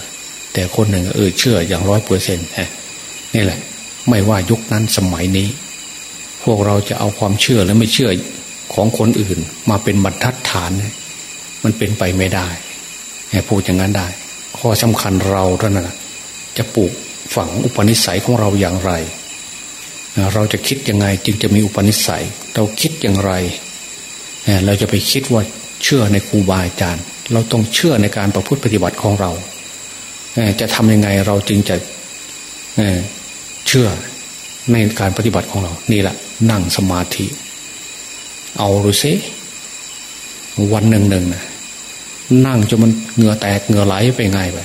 แต่คนหนึ่งเออเชื่ออย่างร้อยเปอร์เซ็นต์นี่แหละ ไม่ว่ายุคนั้นสมัยนี้ พวกเราจะเอาความเชื่อและไม่เชื่อของคนอื่น มาเป็นบรรทัดฐาน มันเป็นไปไม่ได้พูดอย่างนั้นได้ ข้อสำคัญเราเท่านั้นจะปลูก ฝังอุปนิสัยของเราอย่างไร เราจะคิดยังไงจึงจะมีอุปนิสัย เราคิดอย่างไร เราจะไปคิดว่าเชื่อในครูบาอาจารย์ เราต้องเชื่อในการประพฤติปฏิบัติของเรา จะทำยังไงเราจึงจะเชื่อในการปฏิบัติของเรา นี่แหละนั่งสมาธิ เอาดูซิวันหนึ่งหนึ่งนะนั่งจนมันเหงื่อแตกเหงื่อไหลไปไงไป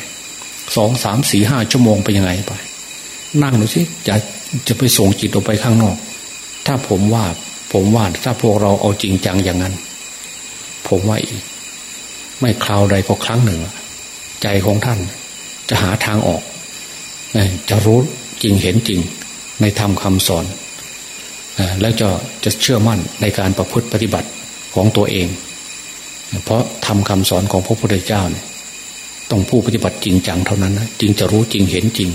สองสามสี่ห้าชั่วโมงไปยังไงไป นั่งดูสิจะจะไปส่งจิตออกไปข้างนอก ถ้าผมว่า ผมว่าถ้าพวกเราเอาจริงจังอย่างนั้น ผมว่าอีก ไม่คราวใดก็ครั้งหนึ่ง ใจของท่านจะหาทางออกจะรู้จริงเห็นจริงในธรรมคำสอน แล้วจะจะเชื่อมั่นในการประพฤติปฏิบัติของตัวเอง เพราะทำคำสอนของพระพุทธเจ้าเนี่ย ต้องผู้ปฏิบัติจริงจังเท่านั้นนะจึงจะรู้จริงเห็นจริง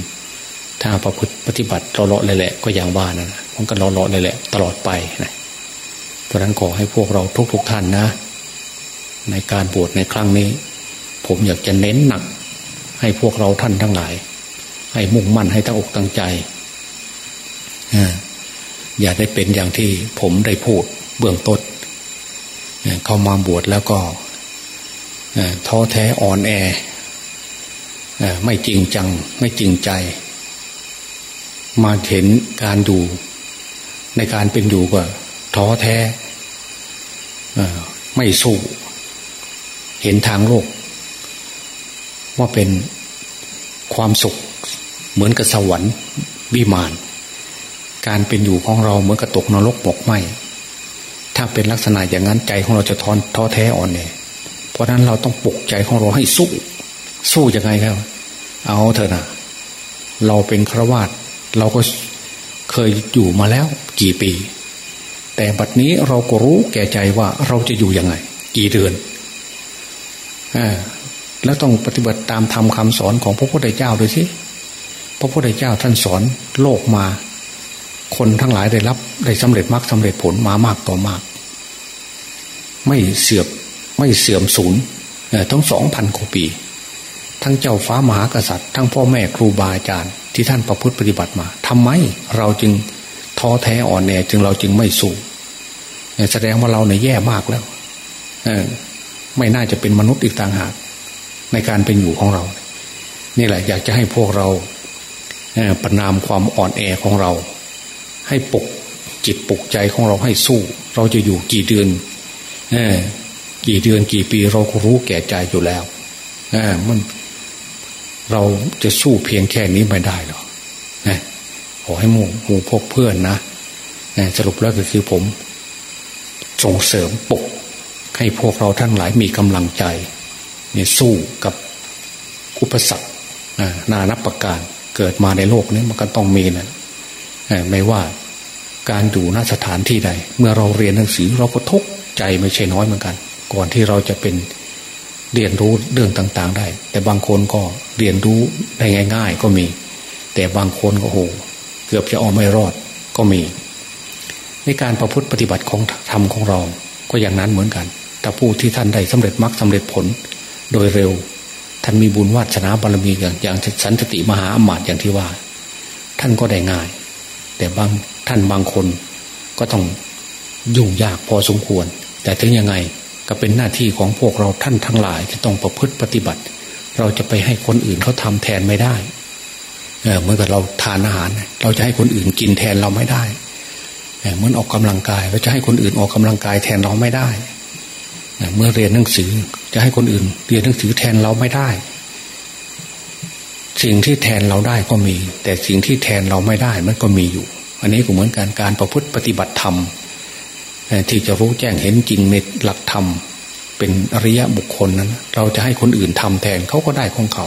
ถ้าประพฤติปฏิบัติเลาะเลยแหละก็อย่างว่านะมันก็เลาะเลยแหละ ตลอดไปนะราะนั้นขอให้พวกเราทุกๆทท่านนะ ในการบวชในครั้งนี้ ผมอยากจะเน้นหนัก ให้พวกเราท่านทั้งหลาย ให้มุ่งมั่นให้ตั้งอกตั้งใจอย่าได้เป็นอย่างที่ผมได้พูดเบื้องต้นเข้ามาบวชแล้วก็ท้อแท้อ่อนแอ ไม่จริงจัง ไม่จริงใจ มาเห็นการดู ในการเป็นอยู่ก็ท้อแท้ไม่สู้ เห็นทางโลก ว่าเป็นความสุข เหมือนกับสวรรค์วิมาน การเป็นอยู่ของเราเหมือนกับตกนรกบกไหมถ้าเป็นลักษณะอย่างนั้นใจของเราจะท้อนท้อแท้อ่อนเนี่ยเพราะนั้นเราต้องปลุกใจของเราให้สู้ สู้ยังไงครับ เอาเถอะนะเราเป็นครวาตเราก็เคยอยู่มาแล้ว กี่ปี แต่บัดนี้เราก็รู้แก่ใจว่าเราจะอยู่ยังไง กี่เดือนอแล้วต้องปฏิบัติตามธรรมคาสอนของพระพุทธเจ้าด้วยสิพระพุทธเจ้าท่านสอนโลกมา คนทั้งหลายได้รับ ได้สำเร็จมรรคสาเร็จผลมามากต่อมาก ไม่เสื่อมไม่เสื่อมสูญทั้งสองพันกว่าปี ทั้งเจ้าฟ้ามหากษัตริย์ ทั้งพ่อแม่ครูบาอาจารย์ ที่ท่านประพฤติปฏิบัติมาทำไมเราจึงท้อแท้อ่อนแอจึงเราจึงไม่สู้แสดงว่าเราเนี่ยแย่มากแล้วไม่น่าจะเป็นมนุษย์อีกต่างหาก ในการเป็นอยู่ของเรา นี่แหละ อยากจะให้พวกเราประนามความอ่อนแอของเรา ให้ปลุกจิตปลุกใจของเราให้สู้ เราจะอยู่กี่เดือนกี่เดือนกี่ปีเราก็รู้แก่ใจอยู่แล้วมัน เราจะสู้เพียงแค่นี้ไม่ได้หรอกนะขอให้หมู่หมู่พกเพื่อนนะสรุปแล้วก็คือผม ส่งเสริมปก ให้พวกเราทั้งหลายมีกำลังใจเนี่ยสู้กับอุปสรรคนานับประการเกิดมาในโลกนี้มันก็ต้องมีนะไม่ว่าการอยู่ณสถานที่ใด เมื่อเราเรียนหนังสือเราก็ทุกใจไม่ใช่น้อยเหมือนกัน ก่อนที่เราจะเป็น เรียนรู้เรื่องต่าง ๆ ได้ แต่บางคนก็เรียนรู้ได้ง่าย ๆ ก็มี แต่บางคนก็โหเกือบจะเอาไม่รอดก็มี ในการประพฤติปฏิบัติของธรรมของเรา ก็อย่างนั้นเหมือนกันถ้าผู้ที่ท่านได้สำเร็จมรรคสาเร็จผล โดยเร็ว ท่านมีบุญวาสนาบารมีอย่างอย่างสันติมหาอมาตย์อย่างที่ว่า ท่านก็ได้ง่าย แต่บางท่านบางคนก็ต้องยุ่งยากพอสมควร แต่ถึงยังไง ก็เป็นหน้าที่ของพวกเราท่านทั้งหลายที่ต้องประพฤติปฏิบัติ เราจะไปให้คนอื่นเขาทาแทนไม่ได้เเมื่อกับเราทานอาหาร เราจะให้คนอื่นกินแทนเราไม่ได้เหมือนออกกำลังกายเราจะให้คนอื่นออกกำลังกายแทนเราไม่ได้เมื่อเรียนหนังสือจะให้คนอื่น เรียนหนังสือแทนเราไม่ได้ สิ่งที่แทนเราได้ก็มี แต่สิ่งที่แทนเราไม่ได้มันก็มีอยู่ อันนี้ก็เหมือนกันการประพฤติปฏิบัติธรรม ที่จะรู้แจ้งเห็นจริงในหลักธรรม เป็นอริยะบุคคลนั้น เราจะให้คนอื่นทำแทนเขาก็ได้ของเขา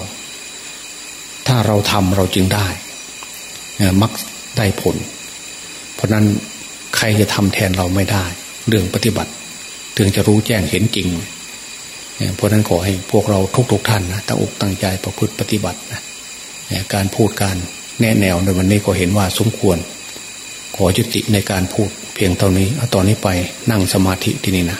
ถ้าเราทำเราจึงได้มักได้ผล เพราะนั้นใครจะทำแทนเราไม่ได้ เรื่องปฏิบัติ ถึงจะรู้แจ้งเห็นจริง เพราะนั้นขอให้พวกเราทุกๆทท่านนะตั้งอกตั้งใจประพฤติปฏิบัตินะการพูดการแนแนวในวันนี้ก็เห็นว่าสมควร ขอยุติในการพูดเพียงเท่านี้ เอาตอนนี้ไปนั่งสมาธิที่นี่นะ